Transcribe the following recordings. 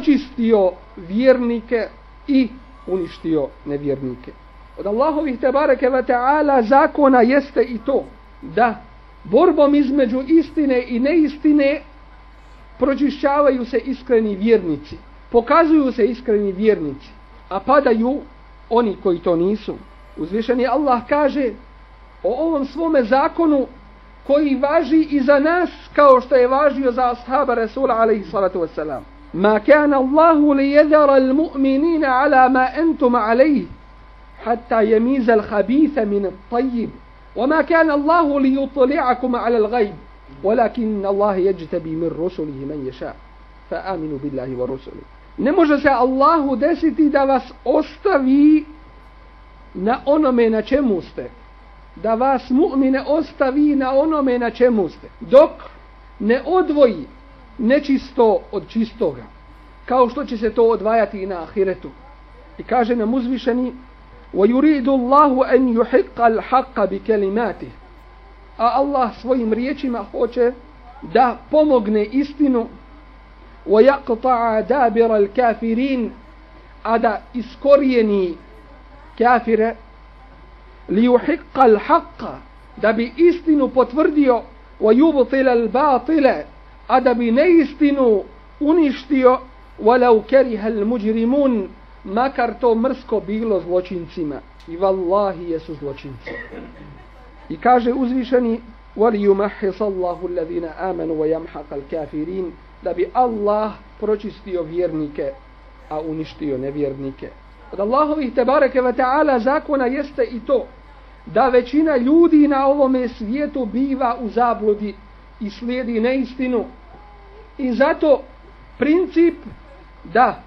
očistio vjernike i uništio nevjernike. Od Allahovih tebareke ve ta'ala zakona jeste i to da borbom između istine i neistine pročišćavaju se iskreni vjernici. Pokazuju se iskreni vjernici, a padaju oni koji to nisu. Uzvišeni Allah kaže o ovom svome zakonu koji važi i za nas kao što je važio za ashaba Resula alaihi salatu wasalam. Ma kana Allahu li jedara al mu'minina ala ma entum alaihi hatta jemiza al habitha min al tajib. وما كان الله ليطلعكم على الغيب ولكن الله يجتبي من رسله من يشاء فآمنوا بالله ورسله ne može se Allahu desiti da vas ostavi na onome na čemu ste da vas mu'mine ostavi na onome na čemu ste dok ne odvoji nečisto od čistoga kao što će se to odvajati i na ahiretu i kaže nam uzvišeni ويريد الله أن يحق الحق بكلماته a Allah svojim riječima hoće da pomogne istinu ويقطع دابر الكافرين a da iskorijeni kafire ليحق الحق da bi istinu potvrdio ويبطل الباطل a da bi neistinu uništio ولو كره المجرمون makar to mrsko bilo zločincima. I vallahi jesu zločinci. I kaže uzvišeni وَلِيُمَحِصَ اللَّهُ الَّذِينَ آمَنُوا وَيَمْحَقَ الْكَافِرِينَ da bi Allah pročistio vjernike, a uništio nevjernike. Od Allahovih tebareke ve ta'ala zakona jeste i to da većina ljudi na ovome svijetu biva u zabludi i slijedi neistinu. I zato princip da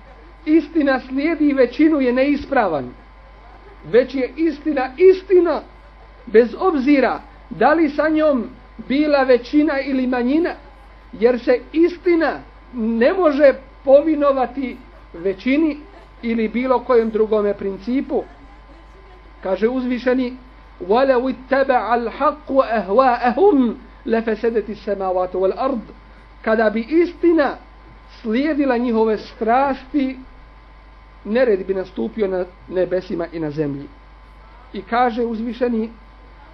istina slijedi većinu je neispravan. Već je istina istina bez obzira da li sa njom bila većina ili manjina. Jer se istina ne može povinovati većini ili bilo kojem drugome principu. Kaže uzvišeni وَلَوِ اتَّبَعَ الْحَقُّ أَهْوَاءَهُمْ لَفَسَدَتِ السَّمَاوَاتُ وَالْأَرْضِ Kada bi istina slijedila njihove strasti, nered bi nastupio na nebesima i na zemlji. I kaže uzvišeni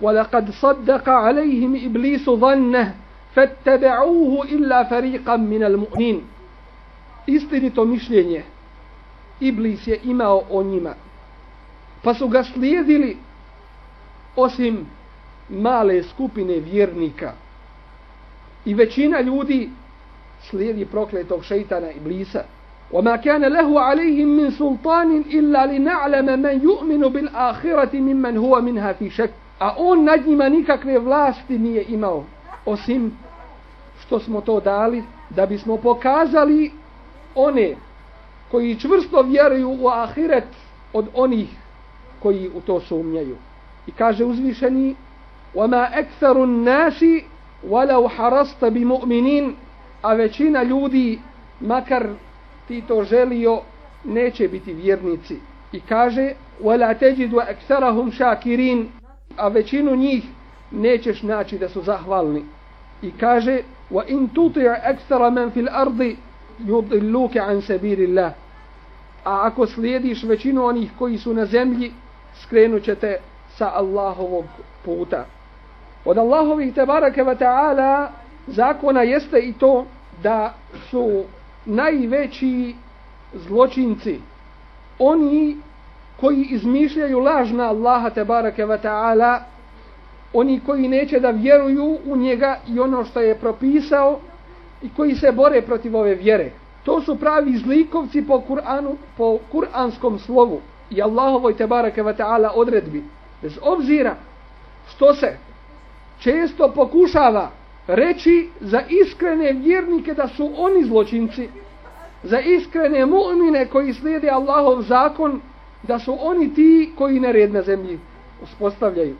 وَلَقَدْ صَدَّقَ عَلَيْهِمْ إِبْلِيسُ ظَنَّهِ فَاتَّبَعُوهُ إِلَّا فَرِيقًا مِنَ الْمُؤْنِينَ Istinito mišljenje Iblis je imao o njima. Pa su ga slijedili osim male skupine vjernika. I većina ljudi slijedi prokletog šeitana Iblisa. وما كان له عليهم من سلطان إلا لنعلم من يؤمن بالآخرة ممن هو منها في شك a on nad njima nikakve vlasti nije imao osim što smo to dali da bismo pokazali one koji čvrsto vjeruju u ahiret od onih koji u to sumnjaju i kaže uzvišeni وما أكثر الناس ولو حرصت بمؤمنين a većina ljudi makar ti to želio, neće biti vjernici. I kaže, وَلَا تَجِدُ أَكْثَرَهُمْ شَاكِرِينَ A većinu njih nećeš naći da su zahvalni. I kaže, وَإِن تُطِعَ أَكْثَرَ مَنْ فِي الْأَرْضِ يُضِلُّكَ عَنْ سَبِيلِ اللَّهِ A ako slijediš većinu onih koji su na zemlji, skrenut ćete sa Allahovog puta. Od Allahovih tebareke wa ta'ala zakona jeste i to da su najveći zločinci. Oni koji izmišljaju lažna Allaha te ve wa ta'ala oni koji neće da vjeruju u njega i ono što je propisao i koji se bore protiv ove vjere. To su pravi zlikovci po Kur'anu po kuranskom slovu i Allahovoj tebareke ve ta'ala odredbi. Bez obzira što se često pokušava reći za iskrene vjernike da su oni zločinci, za iskrene mu'mine koji slijede Allahov zakon, da su oni ti koji nered na zemlji uspostavljaju.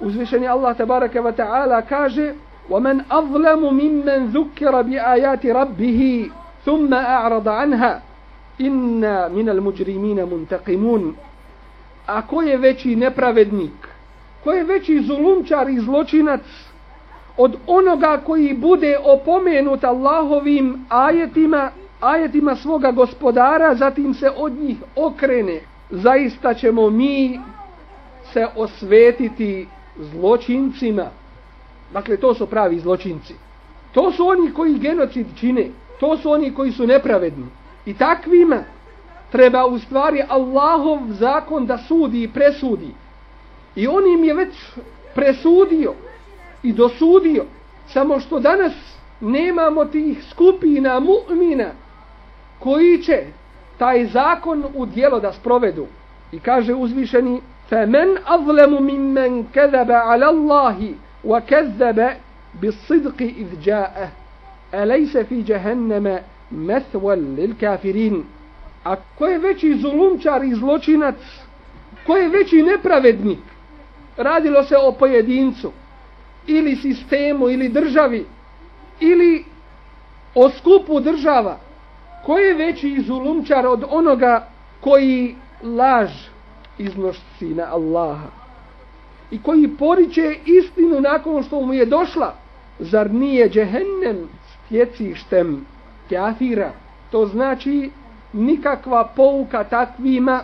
Uzvišeni Allah tabaraka wa ta'ala kaže وَمَنْ أَظْلَمُ مِمَّنْ ذُكِّرَ بِآيَاتِ رَبِّهِ ثُمَّ أَعْرَضَ عَنْهَا إِنَّا مِنَ الْمُجْرِمِينَ مُنْتَقِمُونَ A ko je veći nepravednik? Ko je veći zulumčar i zločinac od onoga koji bude opomenut Allahovim ajetima ajetima svoga gospodara, zatim se od njih okrene. Zaista ćemo mi se osvetiti zločincima. Dakle, to su pravi zločinci. To su oni koji genocid čine. To su oni koji su nepravedni. I takvima treba u stvari Allahov zakon da sudi i presudi. I on im je već presudio i dosudio. Samo što danas nemamo tih skupina mu'mina koji će taj zakon u dijelo da sprovedu. I kaže uzvišeni فَمَنْ أَظْلَمُ مِمَّنْ كَذَبَ عَلَى اللَّهِ وَكَذَّبَ بِالصِّدْقِ إِذْ جَاءَ أَلَيْسَ فِي جَهَنَّمَ مَثْوًا لِلْكَافِرِينَ A ko je veći zulumčar i zločinac? Ko je veći nepravednik? Radilo se o pojedincu ili sistemu ili državi ili o skupu država ko je veći zulumčar od onoga koji laž iznošci na Allaha i koji poriče istinu nakon što mu je došla. Zar nije džehennem stjecištem kafira? To znači nikakva pouka takvima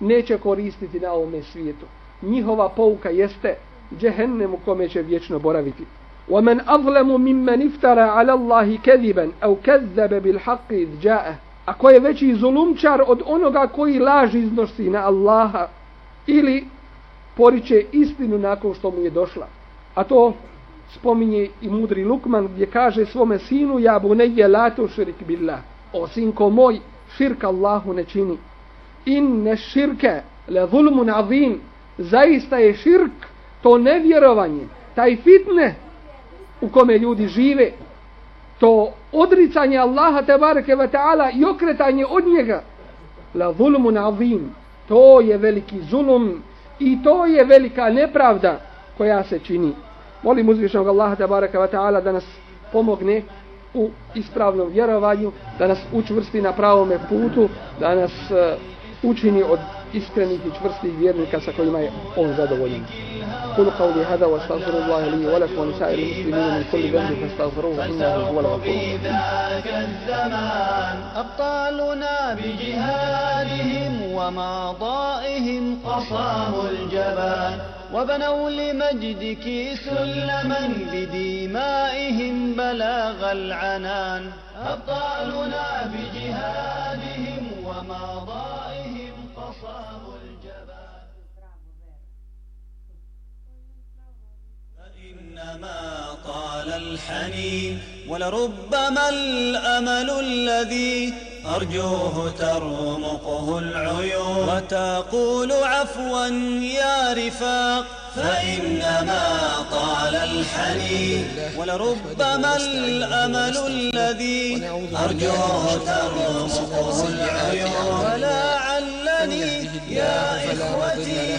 neće koristiti na ovome svijetu njihova pouka jeste džehennem u kome će vječno boraviti ومن أظلم ممن افترى على الله كذبا أو كذب بالحق إذ جاءه Ako je veći zulumčar od onoga koji laži iznosi na Allaha ili poriče istinu nakon što mu je došla. A to spominje i mudri Lukman gdje kaže svome sinu ja bu neje latu širik billah. O sinko moj, širk Allahu ne čini. In ne širke le zulmun azim. Zaista je širk to nevjerovanje, taj fitne u kome ljudi žive, to odricanje Allaha tebareke ve ta'ala i okretanje od njega, la zulmun azim. To je veliki zulum i to je velika nepravda koja se čini. Molim uzvišenog Allaha tebareke ve ta'ala da nas pomogne u ispravnom vjerovanju, da nas učvrsti na pravome putu, da nas uh, učini od iskrenih i čvrstih vjernika sa kojima je on zadovoljen. Kul qawli hada wa astaghfiru astaghfirullaha li wa lakum wa lisa'iril muslimina min kulli dhanbin fastaghfiruhu innahu huwal ghafur. wa بجهادهم ومعضائهم قصاموا الجبان وبنوا لمجدك سلما بدمائهم بلاغ العنان أبطالنا بجهادهم إنما طال الحنين ولربما الأمل الذي أرجوه ترمقه العيون وتقول عفوا يا رفاق فإنما طال الحنين ولربما الأمل الذي أرجوه ترمقه العيون ولعلني يا إخوتي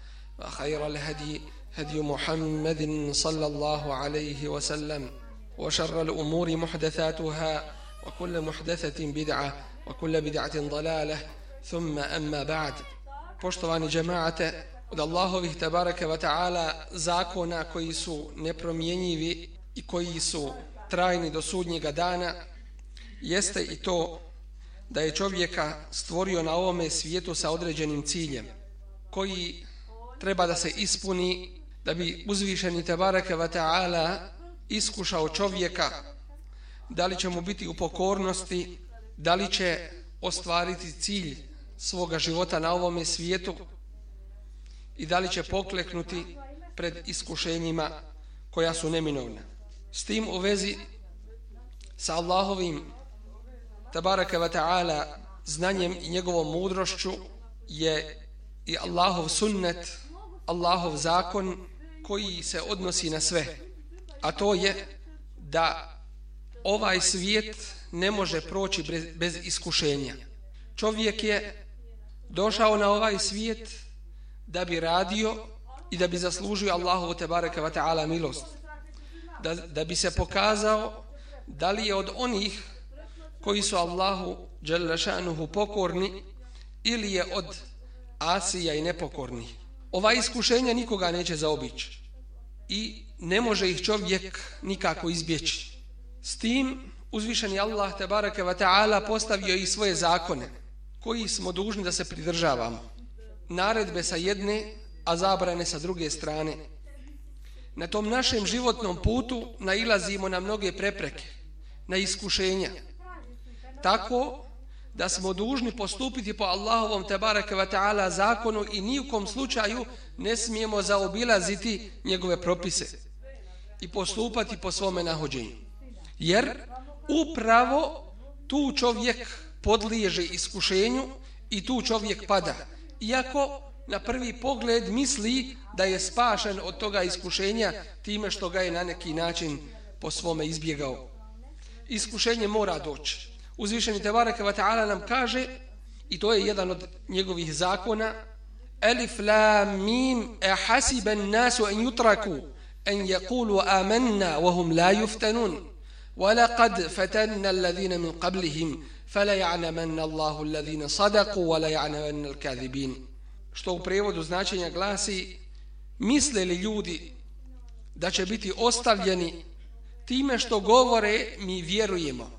وخير الهدي هدي محمد صلى الله عليه وسلم وشر الأمور محدثاتها وكل محدثة بدعة وكل بدعة ضلالة ثم أما بعد poštovani džemaate od Allahovih tabaraka wa ta'ala zakona koji su nepromjenjivi i koji su trajni do sudnjega dana jeste i to da je čovjeka stvorio na ovome svijetu sa određenim ciljem koji treba da se ispuni da bi uzvišeni Tebareke wa ta'ala iskušao čovjeka da li će mu biti u pokornosti, da li će ostvariti cilj svoga života na ovome svijetu i da li će pokleknuti pred iskušenjima koja su neminovna. S tim u vezi sa Allahovim tabaraka wa ta'ala znanjem i njegovom mudrošću je i Allahov sunnet, Allahov zakon koji se odnosi na sve. A to je da ovaj svijet ne može proći bez iskušenja. Čovjek je došao na ovaj svijet da bi radio i da bi zaslužio Allahu tebareka wa ve taala milost. Da, da bi se pokazao da li je od onih koji su Allahu dželle šanuhu pokorni ili je od asija i nepokorni. Ova iskušenja nikoga neće zaobići i ne može ih čovjek nikako izbjeći. S tim uzvišeni Allah te bareke ve taala postavio i svoje zakone koji smo dužni da se pridržavamo. Naredbe sa jedne, a zabrane sa druge strane. Na tom našem životnom putu nailazimo na mnoge prepreke, na iskušenja. Tako da smo dužni postupiti po Allahovom tebareke ve taala zakonu i ni u kom slučaju ne smijemo zaobilaziti njegove propise i postupati po svome nahođenju. Jer upravo tu čovjek podliježe iskušenju i tu čovjek pada. Iako na prvi pogled misli da je spašen od toga iskušenja time što ga je na neki način po svome izbjegao. Iskušenje mora doći Uzvišeni Tebareke wa ta'ala nam kaže, i to je jedan od njegovih zakona, Alif la mim e hasiben nasu en jutraku en jakulu amanna wahum la yuftanun ولقد فتنا الذين من قبلهم فلا يعلمن الله الذين صدقوا ولا يعلمن الكاذبين što u prevodu značenja glasi misle li ljudi da će biti ostavljeni time što govore mi vjerujemo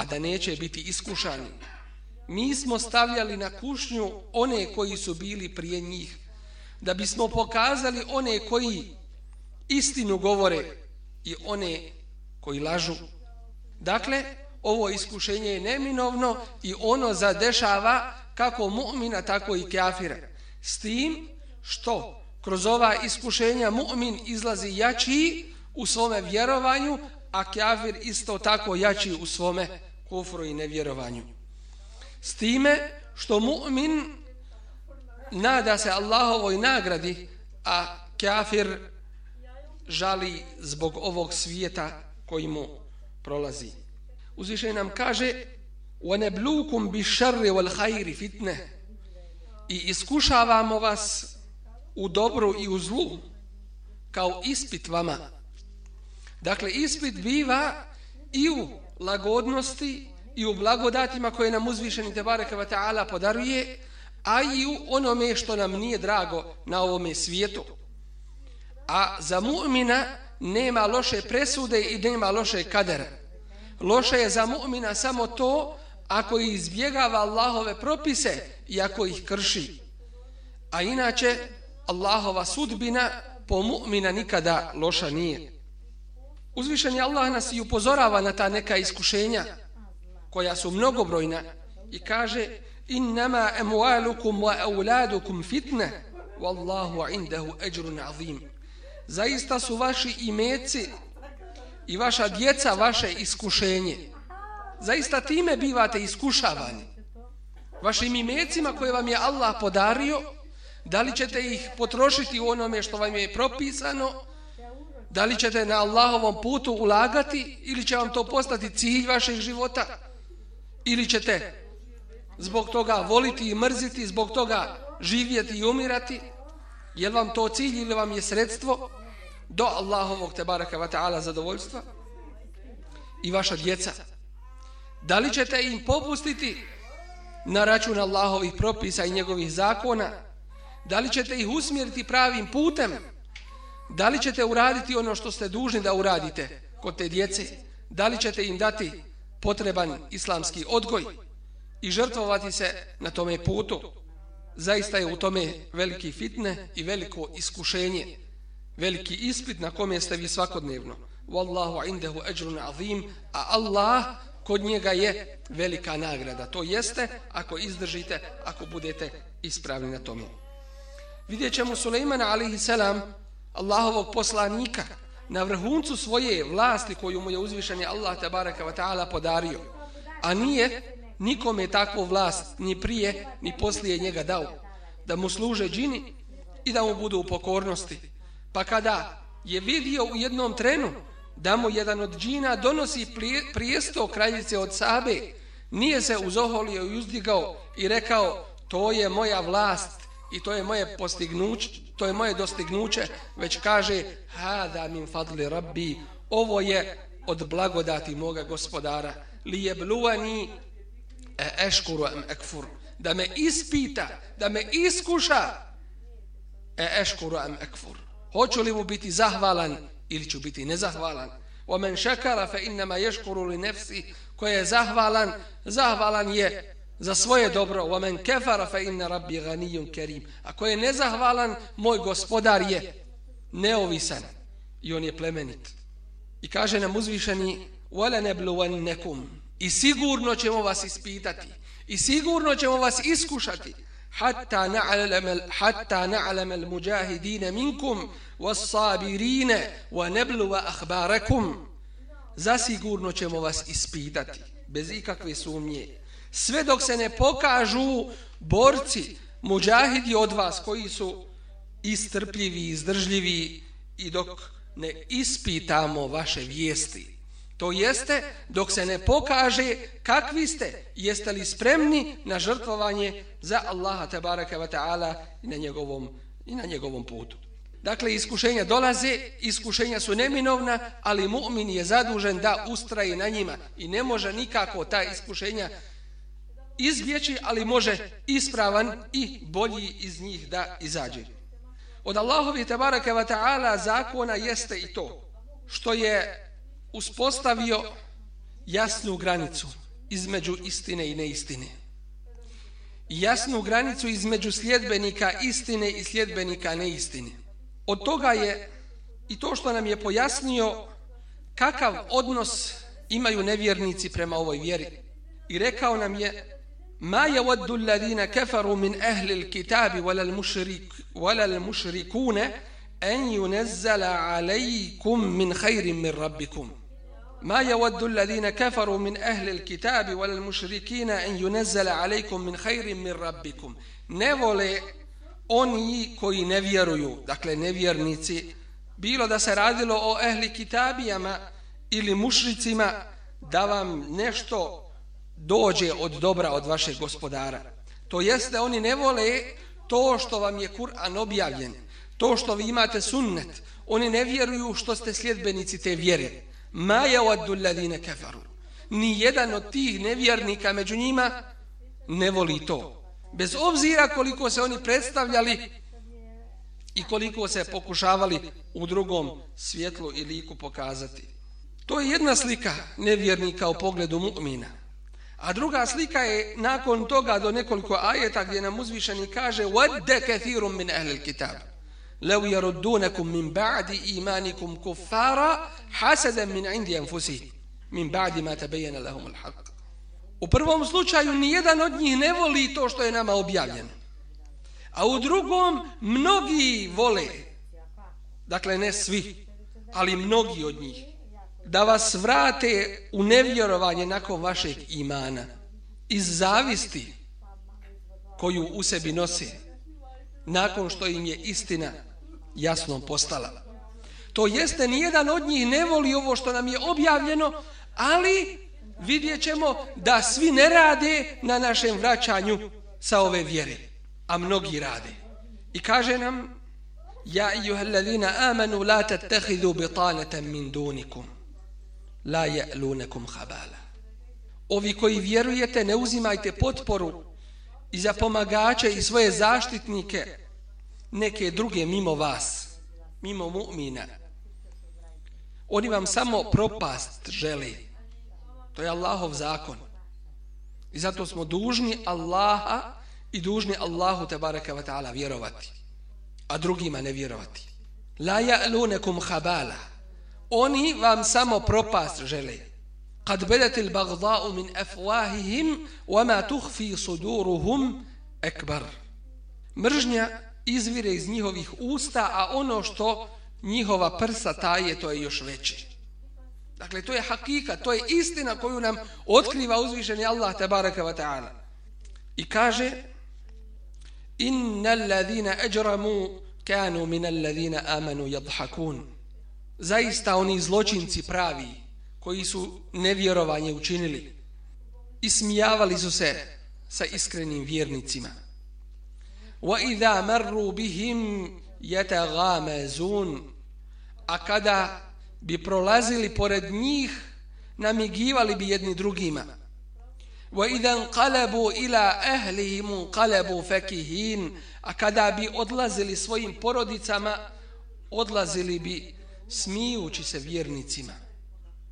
A da neće biti iskušani. Mi smo stavljali na kušnju one koji su bili prije njih da bismo pokazali one koji istinu govore i one koji lažu. Dakle ovo iskušenje je neminovno i ono zadešava kako mu'mina tako i kafira. S tim što kroz ova iskušenja mu'min izlazi jači u svome vjerovanju, a kafir isto tako jači u svome kufru i nevjerovanju. S time što mu'min nada se Allahovoj nagradi, a kafir žali zbog ovog svijeta koji mu prolazi. Uzvišenje nam kaže وَنَبْلُوكُمْ بِشَرِّ وَالْحَيْرِ فِتْنَةِ i iskušavamo vas u dobru i u zlu kao ispit vama. Dakle, ispit biva i u lagodnosti i u blagodatima koje nam uzvišeni Tebareke wa ta'ala podaruje, a i u onome što nam nije drago na ovome svijetu. A za mu'mina nema loše presude i nema loše kadere. Loše je za mu'mina samo to ako izbjegava Allahove propise i ako ih krši. A inače, Allahova sudbina po mu'mina nikada loša nije. Uzvišen Allah nas i upozorava na ta neka iskušenja koja su mnogobrojna i kaže innama emualukum wa euladukum fitne wallahu indahu eđrun azim. Zaista su vaši imeci i vaša djeca vaše iskušenje zaista time bivate iskušavani. Vašim imecima koje vam je Allah podario, da li ćete ih potrošiti u onome što vam je propisano, da li ćete na Allahovom putu ulagati ili će vam to postati cilj vašeg života, ili ćete zbog toga voliti i mrziti, zbog toga živjeti i umirati, je vam to cilj ili vam je sredstvo do Allahovog te baraka wa ta'ala zadovoljstva i vaša djeca. Da li ćete im popustiti na račun Allahovih propisa i njegovih zakona? Da li ćete ih usmjeriti pravim putem? Da li ćete uraditi ono što ste dužni da uradite kod te djece? Da li ćete im dati potreban islamski odgoj i žrtvovati se na tome putu? Zaista je u tome veliki fitne i veliko iskušenje, veliki ispit na kome ste vi svakodnevno. Wallahu indahu ajrun azim, a Allah kod njega je velika nagrada. To jeste ako izdržite, ako budete ispravni na tome. Vidjet ćemo Sulejmana alihi selam, Allahovog poslanika, na vrhuncu svoje vlasti koju mu je uzvišen je Allah tabaraka wa ta'ala podario. A nije nikome takvu vlast ni prije ni poslije njega dao. Da mu služe džini i da mu budu u pokornosti. Pa kada je vidio u jednom trenu da mu jedan od džina donosi prijesto kraljice od Sabe, nije se uzoholio i uzdigao i rekao to je moja vlast i to je moje postignuće, to je moje dostignuće, već kaže hada min fadli rabbi, ovo je od blagodati moga gospodara, li je bluvani e eškuru em ekfur, da me ispita, da me iskuša, e eškuru em ekfur. Hoću li mu biti zahvalan ili ću biti nezahvalan? Wa men šakara fe innama ješkuru li nefsi, ko je zahvalan, zahvalan je za svoje dobro. Wa men kefara fe inna rabbi ganijun karim. A ko je nezahvalan, moj gospodar je neovisan i on je plemenit. I kaže nam uzvišeni, "Wa nebluwannakum. I sigurno ćemo vas ispitati. I sigurno ćemo vas iskušati. Hatta na'lam hatta na'lam al-mujahidin minkum was-sabirin wa nabluwa akhbarakum. Zasigurno ćemo vas ispitati bez ikakve sumnje. Sve dok se ne pokažu borci, muđahidi od vas koji su istrpljivi, izdržljivi i dok ne ispitamo vaše vijesti. To jeste dok se ne pokaže kakvi ste, jeste li spremni na žrtvovanje za Allaha tabaraka wa ta'ala i na njegovom i na njegovom putu. Dakle, iskušenja dolaze, iskušenja su neminovna, ali mu'min je zadužen da ustraje na njima i ne može nikako ta iskušenja izbjeći, ali može ispravan i bolji iz njih da izađe. Od Allahovi tabaraka wa ta'ala zakona jeste i to što je uspostavio jasnu granicu između istine i neistine. Jasnu granicu između sljedbenika istine i sljedbenika neistine. Od toga je i to što nam je pojasnio kakav odnos imaju nevjernici prema ovoj vjeri. I rekao nam je ما يود الذين كفروا من أهل الكتاب ولا المشرك ولا المشركون أن ينزل عليكم من خير من ربكم ما يود الذين كفروا من أهل الكتاب ولا المشركين أن ينزل عليكم من خير من ربكم نvolي oni koji ne vjeruju, dakle nevjernici, bilo da se radilo o ehli kitabijama ili mušricima, da vam nešto dođe od dobra od vašeg gospodara. To jest da oni ne vole to što vam je Kur'an objavljen, to što vi imate sunnet. Oni ne vjeruju što ste sljedbenici te vjere. Ma je oddu ladine kefaru. Ni jedan od tih nevjernika među njima ne voli to bez obzira koliko se oni predstavljali i koliko se pokušavali u drugom svjetlu i liku pokazati. To je jedna slika nevjernika u pogledu mu'mina. A druga slika je nakon toga do nekoliko ajeta gdje nam uzvišeni kaže وَدَّ كَثِيرٌ مِنْ أَهْلِ الْكِتَابِ لَوْ يَرُدُّونَكُمْ مِنْ بَعْدِ إِيمَانِكُمْ كُفَّارًا حَسَدًا مِنْ عِنْدِ أَنفُسِهِ مِنْ بَعْدِ مَا تَبَيَّنَ لَهُمُ الْحَقِّ U prvom slučaju ni jedan od njih ne voli to što je nama objavljeno. A u drugom mnogi vole, dakle ne svi, ali mnogi od njih, da vas vrate u nevjerovanje nakon vašeg imana, iz zavisti koju u sebi nose, nakon što im je istina jasno postala. To jeste, nijedan od njih ne voli ovo što nam je objavljeno, ali vidjet ćemo da svi ne rade na našem vraćanju sa ove vjere, a mnogi rade. I kaže nam, Ja ijuhallazina amanu la tattehidu bitanatan min dunikum, la ja'lunakum habala. Ovi koji vjerujete, ne uzimajte potporu i za pomagače i svoje zaštitnike neke druge mimo vas, mimo mu'mina. Oni vam samo propast želi. To je Allahov zakon. I zato smo dužni Allaha i dužni Allahu te baraka ta'ala vjerovati. A drugima ne vjerovati. La ja'lunekum habala. Oni vam samo propast žele. Kad bedatil bagda'u min afwahihim wa ma tuhfi suduruhum ekbar. Mržnja izvire iz njihovih usta, a ono što njihova prsa taje, to je još veće. Dakle, to je hakika, to je istina koju nam otkriva uzvišeni Allah tabaraka wa ta'ala. I kaže, inna alladhina ajramu kanu min alladhina amanu yadhakun zaista oni zločinci pravi koji su nevjerovanje učinili i smijavali su se sa iskrenim vjernicima. Wa idha marru bihim yataghamazun a kada bi prolazili pored njih namigivali bi jedni drugima. Wa idha qalabu ila ahlihim qalabu fakihin a kada bi odlazili svojim porodicama odlazili bi smijući se vjernicima.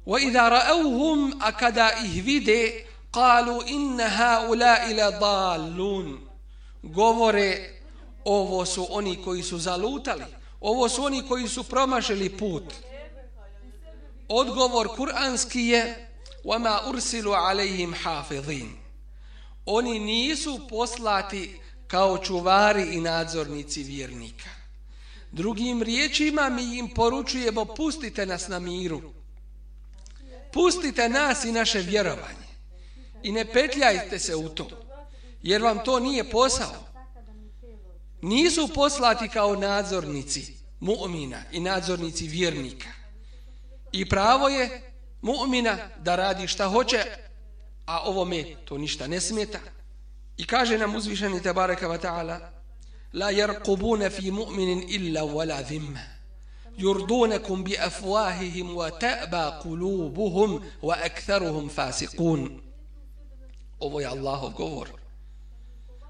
Wa idha ra'awhum a kada ih vide qalu inna haula ila dalun. govore ovo su oni koji su zalutali ovo su oni koji su promašili put odgovor kuranski je wama ursilu alaihim hafizin oni nisu poslati kao čuvari i nadzornici vjernika drugim riječima mi im poručujemo pustite nas na miru pustite nas i naše vjerovanje I ne petljajte se u to, jer vam to nije posao. Nisu poslati kao nadzornici mu'mina i nadzornici vjernika. I pravo je mu'mina da radi šta hoće, a ovome to ništa ne smeta. I kaže nam uzvišeni tabaraka wa ta'ala La yarqubuna fi mu'minin illa wala dhimma yurdunakum bi afwahihim wa ta'ba qulubuhum wa aktharuhum fasiqun Ovo je Allahov govor.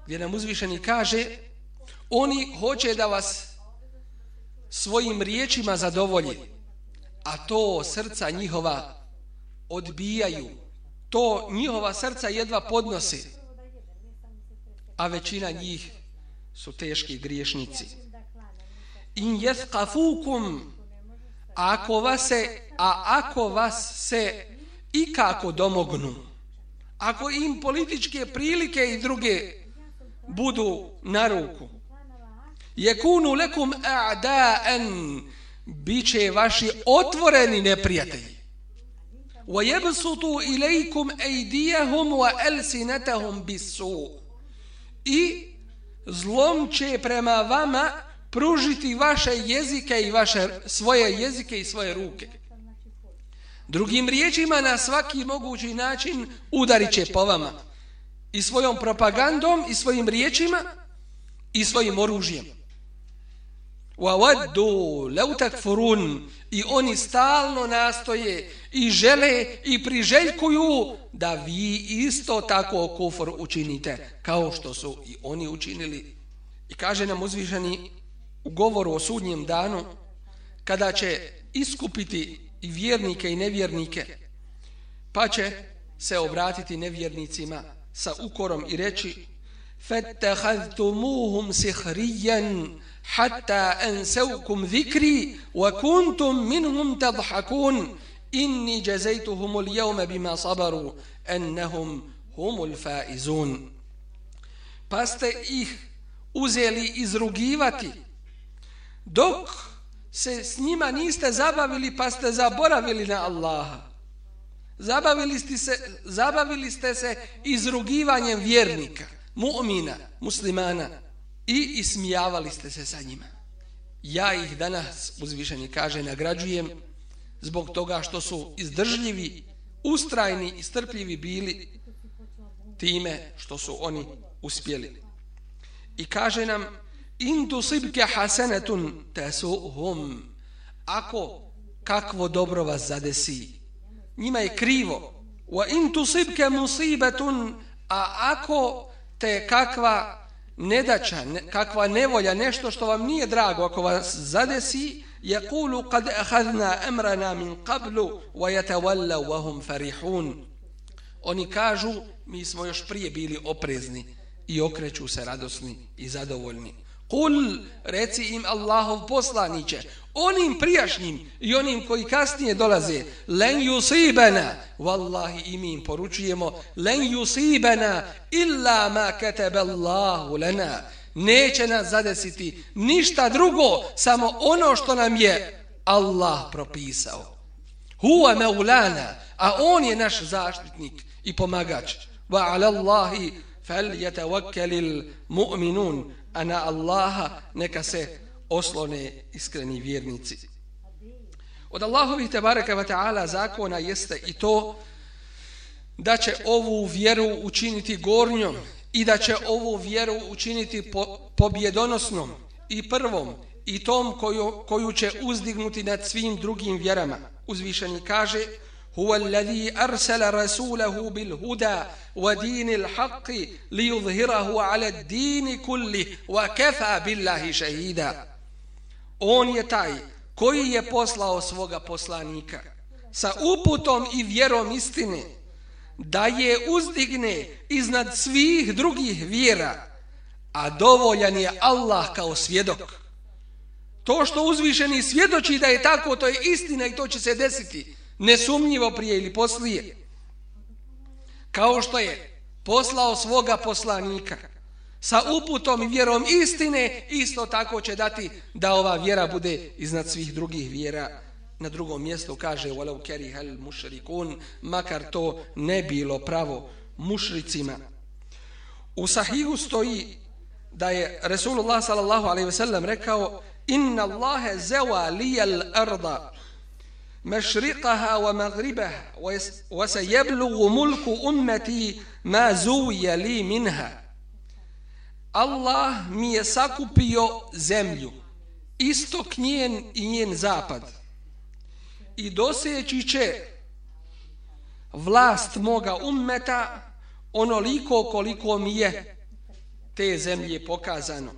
Gdje nam uzvišeni kaže, oni hoće da vas svojim riječima zadovolji, a to srca njihova odbijaju. To njihova srca jedva podnose, A većina njih su teški griješnici. In jethkafukum, ako vas se, a ako vas se ikako domognu, ako im političke prilike i druge budu na ruku. Jekunu lekum a'da'an biće vaši otvoreni neprijatelji. Wa yabsutu ilaykum aydiyahum wa alsinatahum bisu. I zlom će prema vama pružiti vaše jezike i vaše svoje jezike i svoje ruke. Drugim riječima na svaki mogući način udarit će po vama. I svojom propagandom, i svojim riječima, i svojim oružjem. وَوَدُّ لَوْ تَكْفُرُونَ I oni stalno nastoje i žele i priželjkuju da vi isto tako kufr učinite kao što su i oni učinili. I kaže nam uzvišeni u govoru o sudnjem danu kada će iskupiti i vjernike i nevjernike, pa će se obratiti nevjernicima sa ukorom i reći فَاتَّخَذْتُمُوهُمْ سِحْرِيًّا حَتَّى أَنْسَوْكُمْ ذِكْرِي وَكُنْتُمْ مِنْهُمْ تَضْحَكُونَ inni jazaytuhum al-yawma bima sabaru annahum humul faizun. Pa ste ih uzeli izrugivati. Dok se s njima niste zabavili pa ste zaboravili na Allaha. Zabavili ste se zabavili ste se izrugivanjem vjernika mu'mina muslimana i ismijavali ste se sa njima. Ja ih danas uzvišeni kaže nagrađujem zbog toga što su izdržljivi, ustrajni i strpljivi bili time što su oni uspjeli. I kaže nam, in tusibke hasenetun tesuhum. Ako kakvo dobro vas zadesi njima je krivo. Wa in tusibke musibetun. A ako te kakva nedača, kakva nevolja, nešto što vam nije drago ako vas zadesi يقول قد أخذنا أمرنا من قبل ويتولوا وهم فرحون Oni kažu, mi smo još prije bili oprezni i okreću se radosni i zadovoljni. Kul, reci im Allahov poslaniće, onim prijašnjim i onim koji kasnije dolaze, len yusibena, wallahi i mi im poručujemo, len yusibena illa ma ketebe Allahu lena, neće nas zadesiti ništa drugo, samo ono što nam je Allah propisao. Huwa maulana, a on je naš zaštitnik i pomagač. Wa ala Allahi fel jetavakkelil mu'minun a na Allaha neka se oslone iskreni vjernici. Od Allahovih tebareka ve wa ta'ala zakona jeste i to da će ovu vjeru učiniti gornjom i da će ovu vjeru učiniti po, pobjedonosnom i prvom i tom koju, koju će uzdignuti nad svim drugim vjerama. Uzvišeni kaže هو الذي أرسل رسوله بالهدى ودين الحق ليظهره على الدين كله وكفى بالله شهيدا On je taj koji je poslao svoga poslanika sa uputom i vjerom istine da je uzdigne iznad svih drugih vjera, a dovoljan je Allah kao svjedok. To što uzvišeni svjedoči da je tako, to je istina i to će se desiti nesumnjivo prije ili poslije. Kao što je poslao svoga poslanika sa uputom i vjerom istine, isto tako će dati da ova vjera bude iznad svih drugih vjera Na drugom mjestu kaže وَلَوْ كَرِهَ الْمُشْرِكُونَ makar to ne bilo pravo mušricima. U sahihu stoji da je Resulullah sallallahu alaihi ve sellem rekao Inna Allahe zewa lijal arda مشرقها ومغربها وسيبلغ ملك أمتي ما زوي لي منها Allah mi je sakupio zemlju, istok njen i njen zapad. I doseći će vlast moga ummeta onoliko koliko mi je te zemlje pokazano.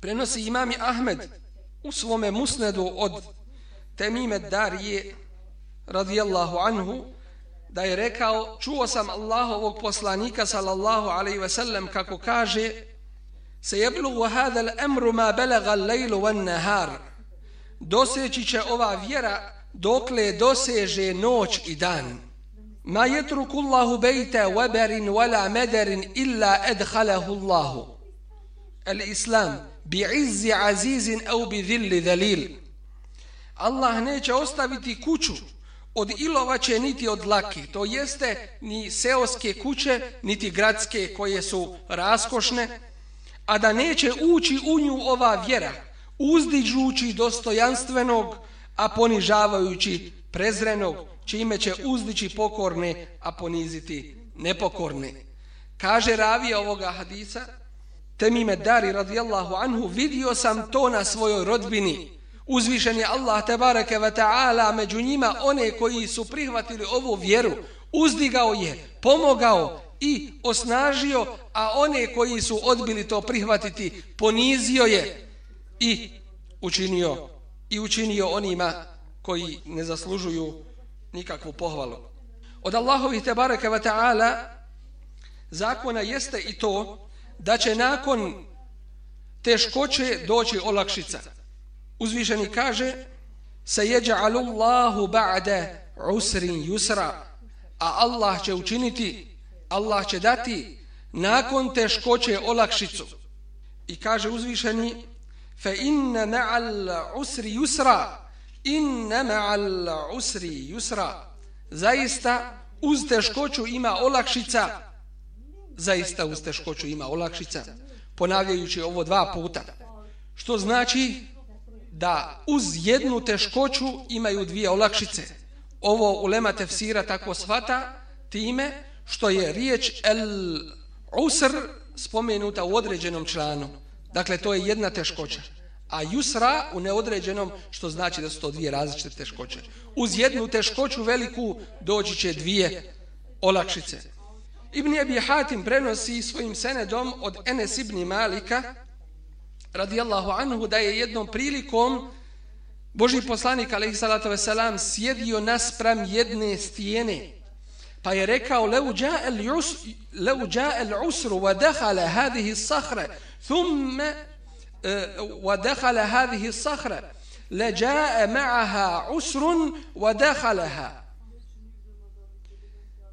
Prenosi imami Ahmed u svome musnedu od Temime Darije radijallahu anhu da je rekao čuo sam Allahovog poslanika sallallahu alaihi ve sellem kako kaže se jeblugu hada l'emru ma belega l'lejlu van nahar doseći će ova vjera dokle doseže noć i dan ma jetruku Allahu bejta weberin wala mederin illa edhalahu Allahu El islam bi izzi azizin au bi dhilli dhalil Allah neće ostaviti kuću od ilovače niti od laki. To jeste ni seoske kuće, niti gradske koje su raskošne, a da neće ući u nju ova vjera, uzdižući dostojanstvenog, a ponižavajući prezrenog, čime će uzdići pokorne, a poniziti nepokorne. Kaže ravija ovoga hadisa, Temime Dari radijallahu anhu, vidio sam to na svojoj rodbini, Uzvišen je Allah tebareke ve ta'ala među njima one koji su prihvatili ovu vjeru, uzdigao je, pomogao i osnažio, a one koji su odbili to prihvatiti, ponizio je i učinio i učinio onima koji ne zaslužuju nikakvu pohvalu. Od Allahovih tebareke ve ta'ala zakona jeste i to da će nakon teškoće doći olakšica. Uzvišeni kaže se jeđa'alu Allahu ba'de usrin yusra a Allah će učiniti Allah će dati nakon teškoće olakšicu i kaže uzvišeni fa inna ma'al usri yusra inna ma'al usri yusra zaista uz teškoću ima olakšica. Zaista uz teškoću ima olakšica. Ponavljajući ovo dva puta. Što znači da uz jednu teškoću imaju dvije olakšice. Ovo ulema tefsira tako svata time što je riječ el usr spomenuta u određenom članu. Dakle, to je jedna teškoća. A yusra u neodređenom, što znači da su to dvije različite teškoće. Uz jednu teškoću veliku doći će dvije olakšice. Ibn Abi Hatim prenosi svojim senedom od Enes ibn Malika, radijallahu anhu da je jednom prilikom Boži poslanik alaihi salatu veselam, sjedio naspram jedne stijene pa je rekao leu ja al usru ja al usr wa dakhala hadhihi as-sakhra ثم ودخل هذه الصخرة لجاء معها عسر ودخلها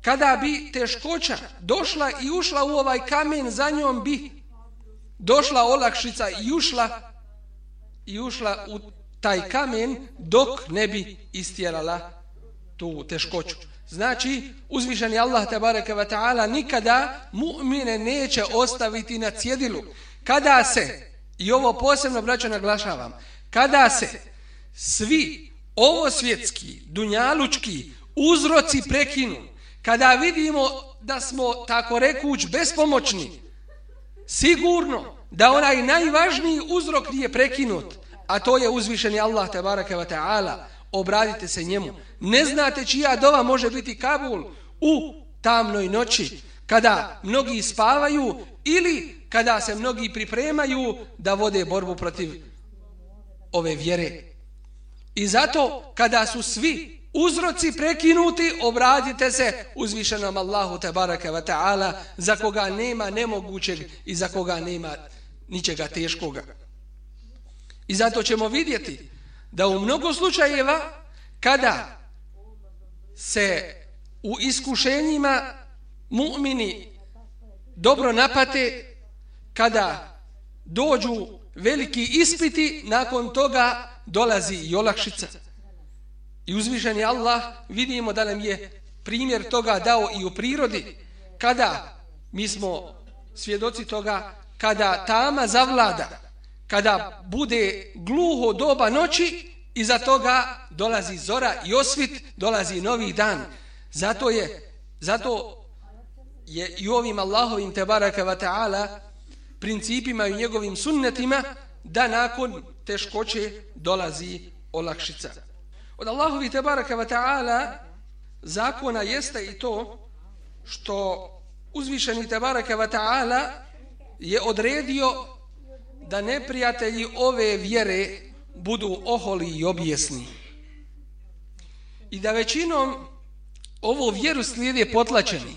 kada bi teškoća došla i ušla u ovaj kamen za njom bi došla olakšica i ušla i ušla u taj kamen dok ne bi istjerala tu teškoću. Znači, uzvišeni Allah tabaraka wa ta'ala nikada mu'mine neće ostaviti na cjedilu. Kada se, i ovo posebno braćo naglašavam, kada se svi ovo svjetski, dunjalučki, uzroci prekinu, kada vidimo da smo, tako rekuć, bespomoćni, sigurno da onaj najvažniji uzrok nije prekinut, a to je uzvišeni Allah, tabaraka wa ta'ala, obradite se njemu. Ne znate čija dova može biti Kabul u tamnoj noći, kada mnogi spavaju ili kada se mnogi pripremaju da vode borbu protiv ove vjere. I zato kada su svi uzroci prekinuti, obratite se uzvišenom Allahu tabaraka wa ta'ala za koga nema nemogućeg i za koga nema ničega teškoga. I zato ćemo vidjeti da u mnogo slučajeva kada se u iskušenjima mu'mini dobro napate, kada dođu veliki ispiti, nakon toga dolazi i olakšica. I uzvišeni Allah vidimo da nam je primjer toga dao i u prirodi, kada mi smo svjedoci toga, kada tama zavlada, kada bude gluho doba noći, iza toga dolazi zora i osvit, dolazi novi dan. Zato je, zato je i ovim Allahovim tebaraka wa ta'ala principima i njegovim sunnetima da nakon teškoće dolazi olakšica. Od Allahovi tebaraka wa ta'ala zakona jeste i to što uzvišeni tebaraka wa ta'ala je odredio da neprijatelji ove vjere budu oholi i objesni. I da većinom ovo vjeru slijede potlačeni.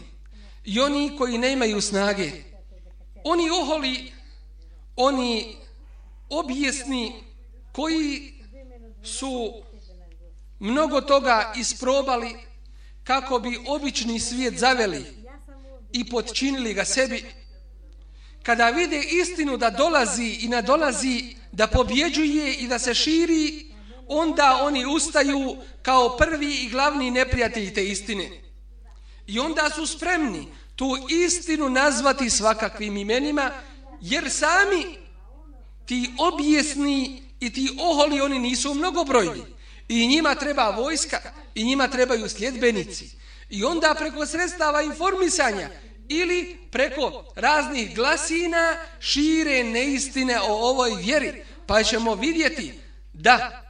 I oni koji ne imaju snage, oni oholi, oni objesni, koji su mnogo toga isprobali kako bi obični svijet zaveli i podčinili ga sebi, kada vide istinu da dolazi i nadolazi, da pobjeđuje i da se širi, onda oni ustaju kao prvi i glavni neprijatelji te istine. I onda su spremni tu istinu nazvati svakakvim imenima, jer sami ti objesni i ti oholi, oni nisu mnogobrojni. I njima treba vojska, i njima trebaju sljedbenici. I onda preko sredstava informisanja ili preko raznih glasina šire neistine o ovoj vjeri. Pa ćemo vidjeti da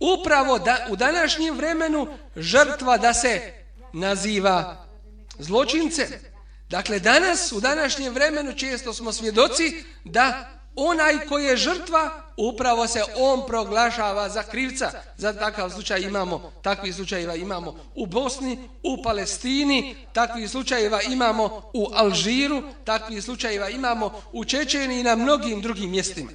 upravo da u današnjem vremenu žrtva da se naziva zločincem. Dakle, danas, u današnjem vremenu često smo svjedoci da onaj koji je žrtva, upravo se on proglašava za krivca. Za takav slučaj imamo, takvi slučajeva imamo u Bosni, u Palestini, takvi slučajeva imamo u Alžiru, takvi slučajeva imamo u Čečeni i na mnogim drugim mjestima.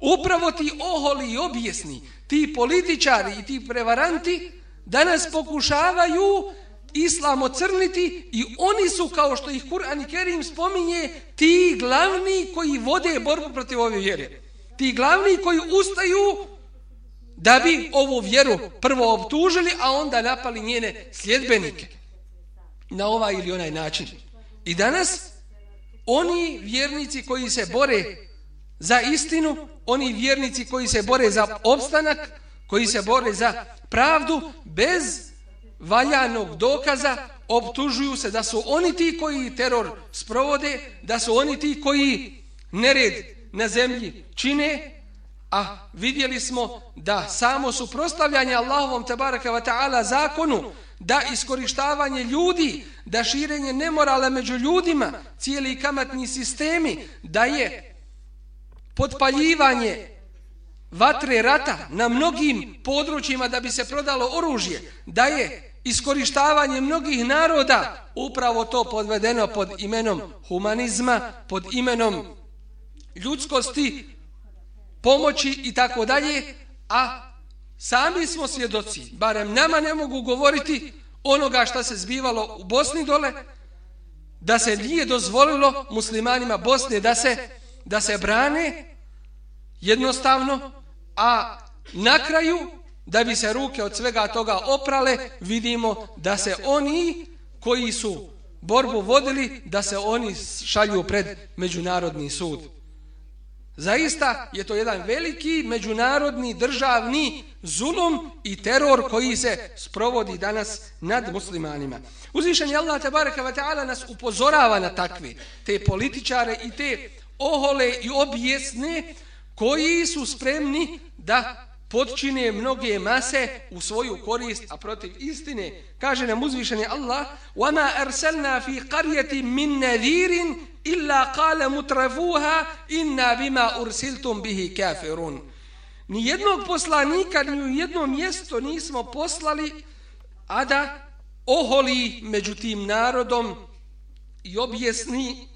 Upravo ti oholi i objesni, ti političari i ti prevaranti danas pokušavaju islam ocrniti i oni su, kao što ih Kur'an i Kerim spominje, ti glavni koji vode borbu protiv ove vjere. Ti glavni koji ustaju da bi ovu vjeru prvo obtužili, a onda napali njene sljedbenike na ovaj ili onaj način. I danas oni vjernici koji se bore za istinu, oni vjernici koji se bore za opstanak, koji se bore za pravdu, bez valjanog dokaza optužuju se da su oni ti koji teror sprovode, da su oni ti koji nered na zemlji čine, a vidjeli smo da samo suprostavljanje Allahovom tabaraka wa ta'ala zakonu, da iskorištavanje ljudi, da širenje nemorala među ljudima, cijeli kamatni sistemi, da je podpaljivanje vatre rata na mnogim područjima da bi se prodalo oružje, da je iskorištavanje mnogih naroda, upravo to podvedeno pod imenom humanizma, pod imenom ljudskosti, pomoći i tako dalje, a sami smo svjedoci, barem nama ne mogu govoriti onoga što se zbivalo u Bosni dole, da se nije dozvolilo muslimanima Bosne da se, da se brane jednostavno, a na kraju da bi se ruke od svega toga oprale, vidimo da se oni koji su borbu vodili, da se oni šalju pred Međunarodni sud. Zaista je to jedan veliki međunarodni državni zulum i teror koji se sprovodi danas nad muslimanima. Uzvišen je Allah tabaraka wa ta'ala nas upozorava na takve, te političare i te ohole i objesne koji su spremni da potčine mnoge mase u svoju korist, a protiv istine. Kaže nam uzvišeni Allah وَمَا أَرْسَلْنَا فِي قَرْيَةٍ مِّن نَذِيرٍ إِلَّا قَالَ مُتْرَفُوهَا إِنَّا بِمَا أُرْسِلْتُمْ بِهِ كَافِرُونَ Ni jednog poslanika, ni u jedno mjesto nismo poslali, a da oholi među tim narodom i objesni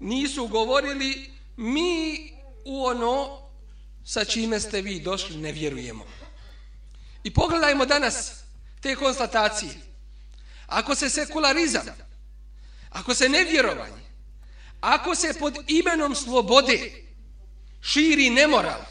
nisu govorili mi u ono sa čime ste vi došli ne vjerujemo. I pogledajmo danas te konstatacije. Ako se sekularizam, ako se nevjerovanje, ako se pod imenom slobode širi nemoral,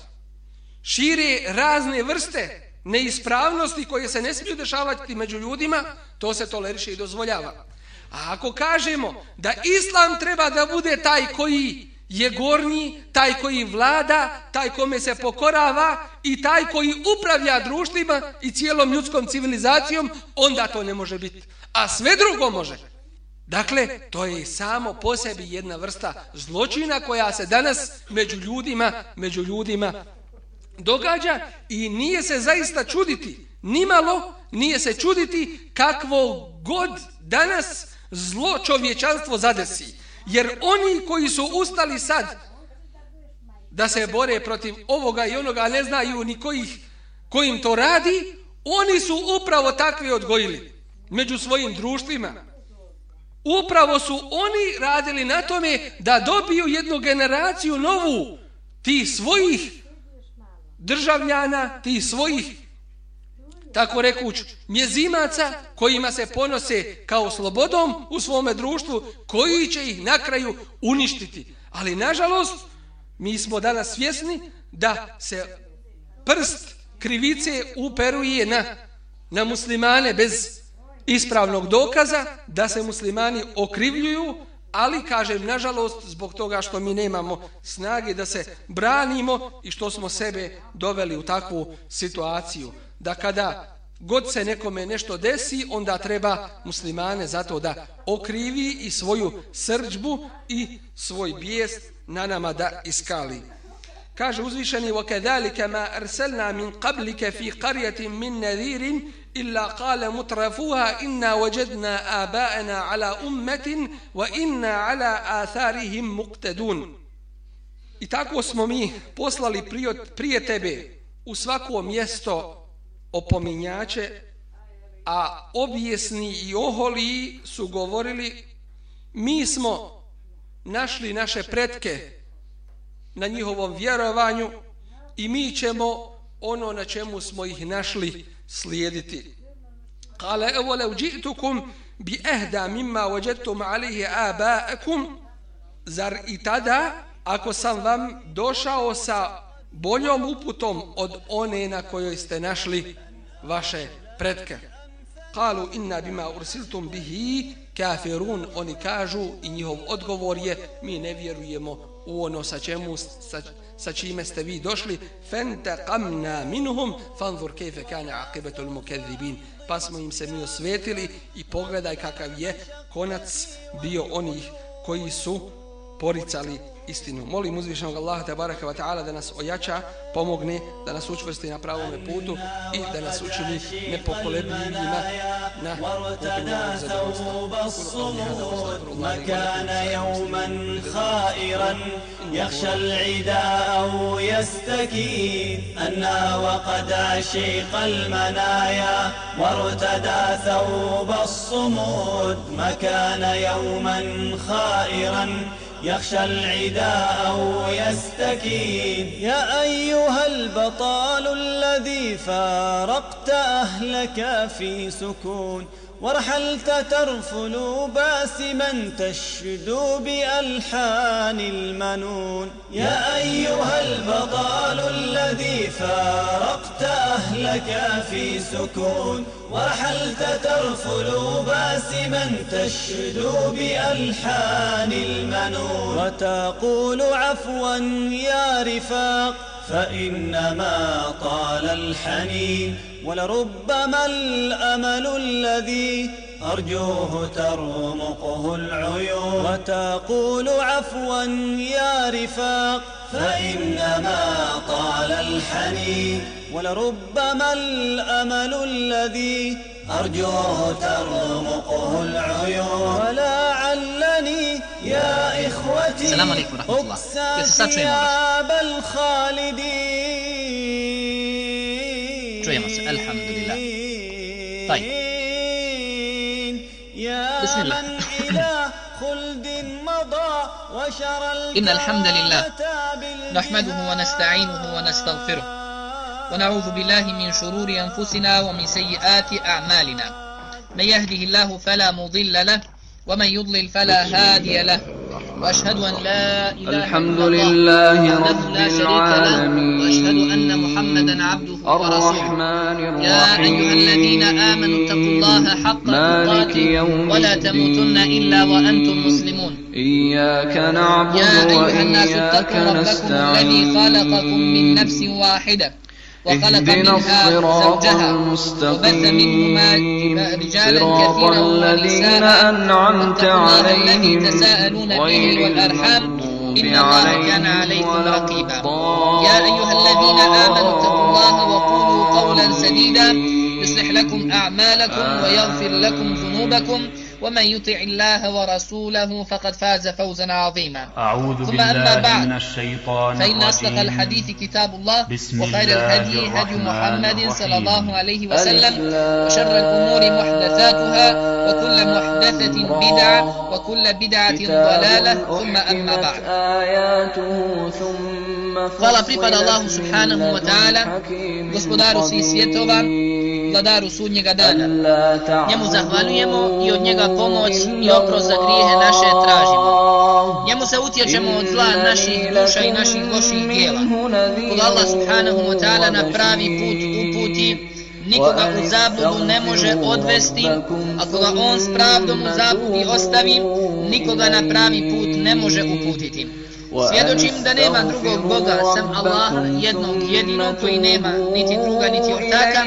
širi razne vrste neispravnosti koje se ne smiju dešavati među ljudima, to se toleriše i dozvoljava. A ako kažemo da islam treba da bude taj koji je gornji, taj koji vlada, taj kome se pokorava i taj koji upravlja društvima i cijelom ljudskom civilizacijom, onda to ne može biti. A sve drugo može. Dakle, to je samo po sebi jedna vrsta zločina koja se danas među ljudima, među ljudima događa i nije se zaista čuditi, nimalo nije se čuditi kakvo god danas zlo čovječanstvo zadesi. Jer oni koji su ustali sad da se bore protiv ovoga i onoga, ne znaju ni kojih, kojim to radi, oni su upravo takvi odgojili među svojim društvima. Upravo su oni radili na tome da dobiju jednu generaciju novu ti svojih državljana, ti svojih tako rekuć, mjezimaca kojima se ponose kao slobodom u svome društvu, koji će ih na kraju uništiti. Ali, nažalost, mi smo danas svjesni da se prst krivice uperuje na, na muslimane bez ispravnog dokaza, da se muslimani okrivljuju, ali, kažem, nažalost, zbog toga što mi nemamo snage da se branimo i što smo sebe doveli u takvu situaciju da kada god se nekome nešto desi, onda treba muslimane zato da okrivi i svoju srđbu i svoj bijest na nama da iskali. Kaže uzvišeni وَكَذَلِكَ مَا أَرْسَلْنَا مِنْ قَبْلِكَ فِي قَرْيَةٍ مِنْ نَذِيرٍ إِلَّا قَالَ مُتْرَفُوهَا إِنَّا وَجَدْنَا آبَاءَنَا عَلَى أُمَّةٍ وَإِنَّا عَلَى آثَارِهِمْ مُقْتَدُونَ I tako smo mi poslali prije tebe u svako mjesto opominjače, a objesni i oholi su govorili mi smo našli naše pretke na njihovom vjerovanju i mi ćemo ono na čemu smo ih našli slijediti. Kale evo lev džitukum bi ehda mimma vođetum alihi abaakum zar i tada ako sam vam došao sa boljom uputom od one na kojoj ste našli vaše predke. Kalu inna bima ursiltum bihi kafirun. Oni kažu i njihov odgovor je mi ne vjerujemo u ono sa čemu sa, sa čime ste vi došli. Fentaqamna minhum fanzur kejfe kane akibetul mukedribin. Pa smo im se mi osvetili i pogledaj kakav je konac bio onih koji su poricali istinu. Molim uzvišenog Allaha te baraka wa ta'ala da nas ojača, pomogne, da nas učvrsti na pravome putu i da nas učini nepokolebljivima na upinjanog zadovoljstva. يخشى العداء أو يستكين. يا أيها البطال الذي فارقت أهلك في سكون. ورحلت ترفل باسما تشدو بألحان المنون. يا أيها البطال الذي فارقت أهلك في سكون. ورحلت ترفل باسما تشدو بألحان المنون. وتقول عفوا يا رفاق فإنما طال الحنين ولربما الأمل الذي أرجوه ترمقه العيون. وتقول عفوا يا رفاق فإنما طال الحنين ولربما الأمل الذي أرجوه ترمقه العيون. ولعلني يا إخوتي السلام عليكم ورحمة الله. أكساب الخالدين Čujemo se, alhamdulillah. طيب. يا بسم الله. من إلى خلد مضى وشرى إن الحمد لله نحمده ونستعينه ونستغفره ونعوذ بالله من شرور أنفسنا ومن سيئات أعمالنا من يهده الله فلا مضل له ومن يضلل فلا هادي له. وأشهد أن لا إله الحمد إلا الله لله رب لا شريك له. العالمين. وأشهد أن محمدا عبده ورسوله. يا أيها الذين آمنوا اتقوا الله حق تقاته ولا تموتن إلا وأنتم مسلمون. إياك نعبد يا أيها الناس اتقوا ربكم الذي خلقكم من نفس واحدة. وخلق منها زوجها وبث منهما رجالا كثيرا ونساء أنعمت عليهم تساءلون به غير المغضوب إن الله كان عليهم عليكم رقيبا. يا أيها الذين آمنوا اتقوا الله وقولوا قولا سديدا. يصلح لكم أعمالكم ويغفر لكم ذنوبكم. ومن يطع الله ورسوله فقد فاز فوزا عظيما. أعوذ ثم أما بالله بعد. من الشيطان فإن أصدق الحديث كتاب الله بسم وخير الهدي هدي محمد صلى. الله عليه وسلم وشر الأمور محدثاتها وكل محدثة بدعة وكل بدعة ضلالة ثم أما بعد. آياته ثم Hvala pripada Allahu subhanahu wa ta'ala, gospodaru svih svjetova, vladaru sudnjega dana. Njemu zahvaljujemo i od njega pomoć i oprost za grijehe naše tražimo. Njemu se utječemo od zla naših duša i naših loših dijela. Koga Allah subhanahu wa ta'ala na pravi put uputi, nikoga u zabludu ne može odvesti, a koga on s pravdom u zabludi ostavi, nikoga na pravi put ne može uputiti. Svjedočim da nema drugog Boga sam Allaha jednog jedinog koji nema niti druga niti ortaka.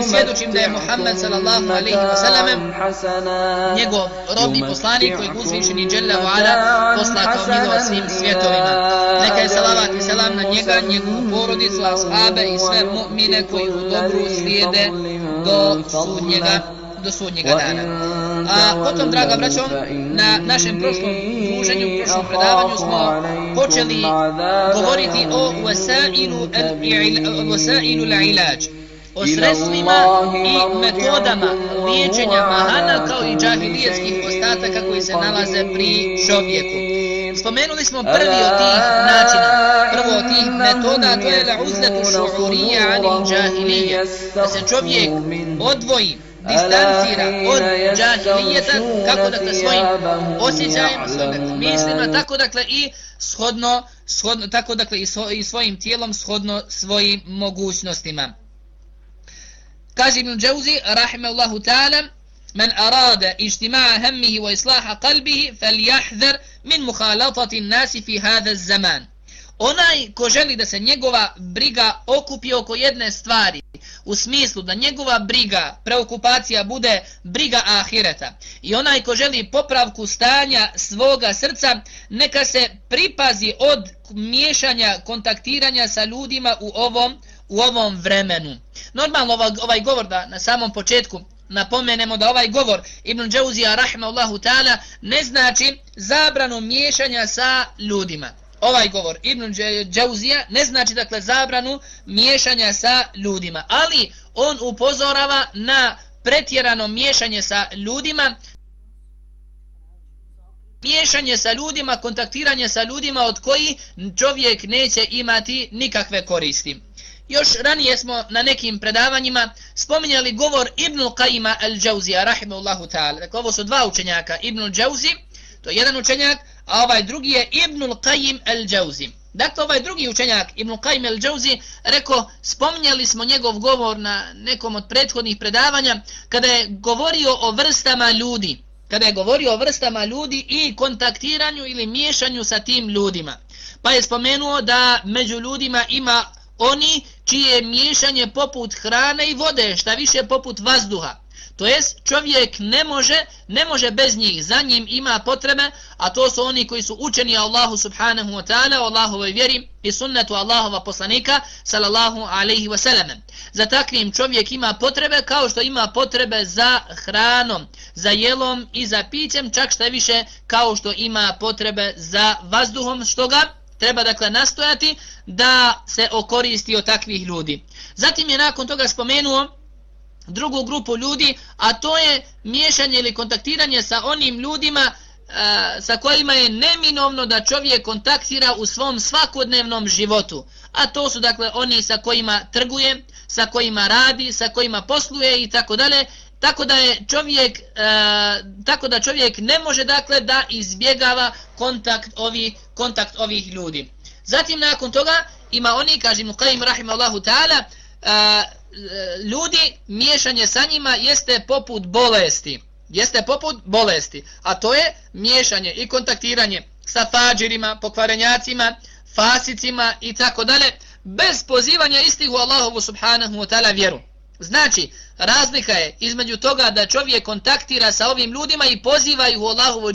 I svjedočim da je Muhammed sallallahu alaihi wa sallam njegov rob i poslanik koji uzvišeni Jalla wa ala posla kao njegova svim svjetovima. Neka je salavat i selam na njega, njegovu porodicu, ashabe i sve mu'mine koji u dobru slijede do sudnjega do sudnjega dana. A potom, draga braćo, na našem prošlom druženju, prošlom predavanju smo počeli govoriti o al-wasailu al-ilaj o sredstvima i metodama liječenja mahana kao i džahilijetskih ostataka koji se nalaze pri čovjeku. Spomenuli smo prvi od tih načina, prvo od tih metoda, to je la'uzletu šu'urija anil džahilije, da se čovjek odvoji distancira od džahilijeta, kako dakle svojim osjećajima, svojim mislima, tako dakle i shodno, shodno tako dakle i, svo, i svojim tijelom, shodno svojim mogućnostima. Kaže Ibn Džauzi, rahimahullahu ta'ala, من أراد اجتماع همه وإصلاح قلبه فليحذر من مخالطة الناس في هذا الزمان onaj ko želi da se njegova briga okupi oko jedne stvari, u smislu da njegova briga, preokupacija bude briga ahireta, i onaj ko želi popravku stanja svoga srca, neka se pripazi od miješanja, kontaktiranja sa ljudima u ovom, u ovom vremenu. Normalno ovaj, ovaj govor da na samom početku napomenemo da ovaj govor Ibn Džauzija rahimahullahu ta'ala ne znači zabranu miješanja sa ljudima ovaj govor Ibn Džauzija ne znači dakle zabranu miješanja sa ljudima, ali on upozorava na pretjerano miješanje sa ljudima, miješanje sa ljudima, kontaktiranje sa ljudima od koji čovjek neće imati nikakve koristi. još ranije smo na nekim predavanjima spominjali govor Ibn Qajima al-Jawzija, rahimahullahu ta'ala. Dakle, ovo su dva učenjaka, Ibn al-Jawzi, to je jedan učenjak, a ovaj drugi je Ibn Qajim al-Jawzi. Dakle, ovaj drugi učenjak, Ibn Qajim al-Jawzi, rekao, spominjali smo njegov govor na nekom od prethodnih predavanja, kada je govorio o vrstama ljudi, kada je govorio o vrstama ljudi i kontaktiranju ili miješanju sa tim ljudima. Pa je spomenuo da među ljudima ima oni čije miješanje poput hrane i vode, šta više poput vazduha. To jest čovjek ne može, ne može bez njih, za njim ima potrebe, a to su oni koji su učeni Allahu subhanahu wa ta'ala, Allahovoj vjeri i sunnetu Allahova poslanika, sallallahu alaihi wa sallam. Za takvim čovjek ima potrebe kao što ima potrebe za hranom, za jelom i za pićem, čak šta više kao što ima potrebe za vazduhom, što ga treba dakle nastojati da se okoristi od takvih ljudi. Zatim je nakon toga spomenuo drugu grupu ljudi, a to je miješanje ili kontaktiranje sa onim ljudima e, sa kojima je neminovno da čovjek kontaktira u svom svakodnevnom životu. A to su dakle oni sa kojima trguje, sa kojima radi, sa kojima posluje i tako dalje. Tako da je čovjek e, tako da čovjek ne može dakle da izbjegava kontakt ovih kontakt ovih ljudi. Zatim nakon toga ima oni, kaže Kaim Qajim rahimallahu ta'ala, e, E, ljudi, miješanje sa njima jeste poput bolesti. Jeste poput bolesti. A to je miješanje i kontaktiranje sa fađirima, pokvarenjacima, fasicima i tako dalje, bez pozivanja istih u Allahovu subhanahu wa ta'ala vjeru. Znači, razlika je između toga da čovjek kontaktira sa ovim ljudima i poziva ih u Allahovu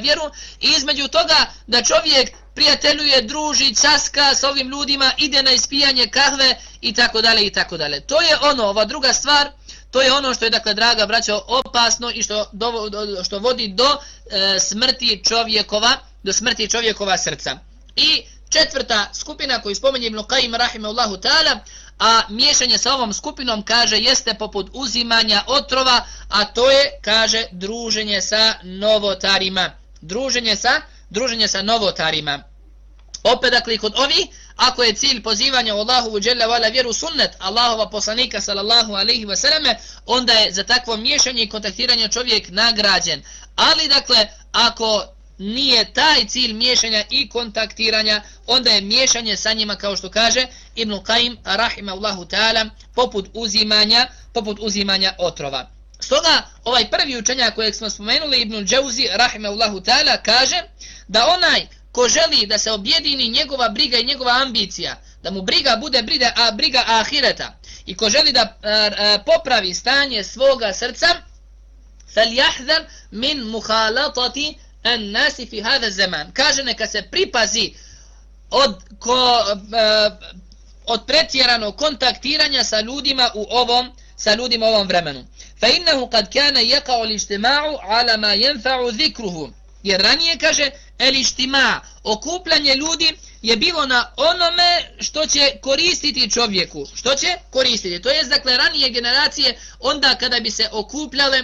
vjeru i između toga da čovjek prijateljuje, druži, časka s ovim ljudima, ide na ispijanje kahve i tako dalje i tako dalje. To je ono, ova druga stvar, to je ono što je, dakle, draga braćo, opasno i što, do, što vodi do e, smrti čovjekova, do smrti čovjekova srca. I četvrta skupina koju spomenje Ibn Qajim rahimahullahu ta'ala, a miješanje sa ovom skupinom, kaže, jeste poput uzimanja otrova, a to je, kaže, druženje sa novotarima. Druženje sa druženje sa novotarima. Opet dakle kod ovi, ako je cilj pozivanja u Allahu u dželle vala vjeru sunnet Allahova poslanika sallallahu alejhi ve selleme, onda je za takvo miješanje i kontaktiranje čovjek nagrađen. Ali dakle, ako nije taj cilj miješanja i kontaktiranja, onda je miješanje sa njima kao što kaže Ibn Qaim, rahimahullahu ta'ala poput uzimanja, poput uzimanja otrova. Stoga ovaj prvi učenjak kojeg smo spomenuli Ibn Džauzi rahimahullahu ta'ala kaže da onaj ko želi da se objedini njegova briga i njegova ambicija, da mu briga bude briga, a briga ahireta i ko želi da a, a, popravi stanje svoga srca, faljahdar min muhalatati en nasi fi hada zaman. Kaže neka se pripazi od, ko, a, od pretjeranog kontaktiranja sa ljudima u ovom sa ljudima u ovom vremenu. Fa innahu kad kana yaqa'u al-ijtima'u 'ala ma yanfa'u dhikruhu. Jer ranije kaže elištima, okupljanje ljudi je bilo na onome što će koristiti čovjeku. Što će koristiti? To je dakle ranije generacije onda kada bi se okupljale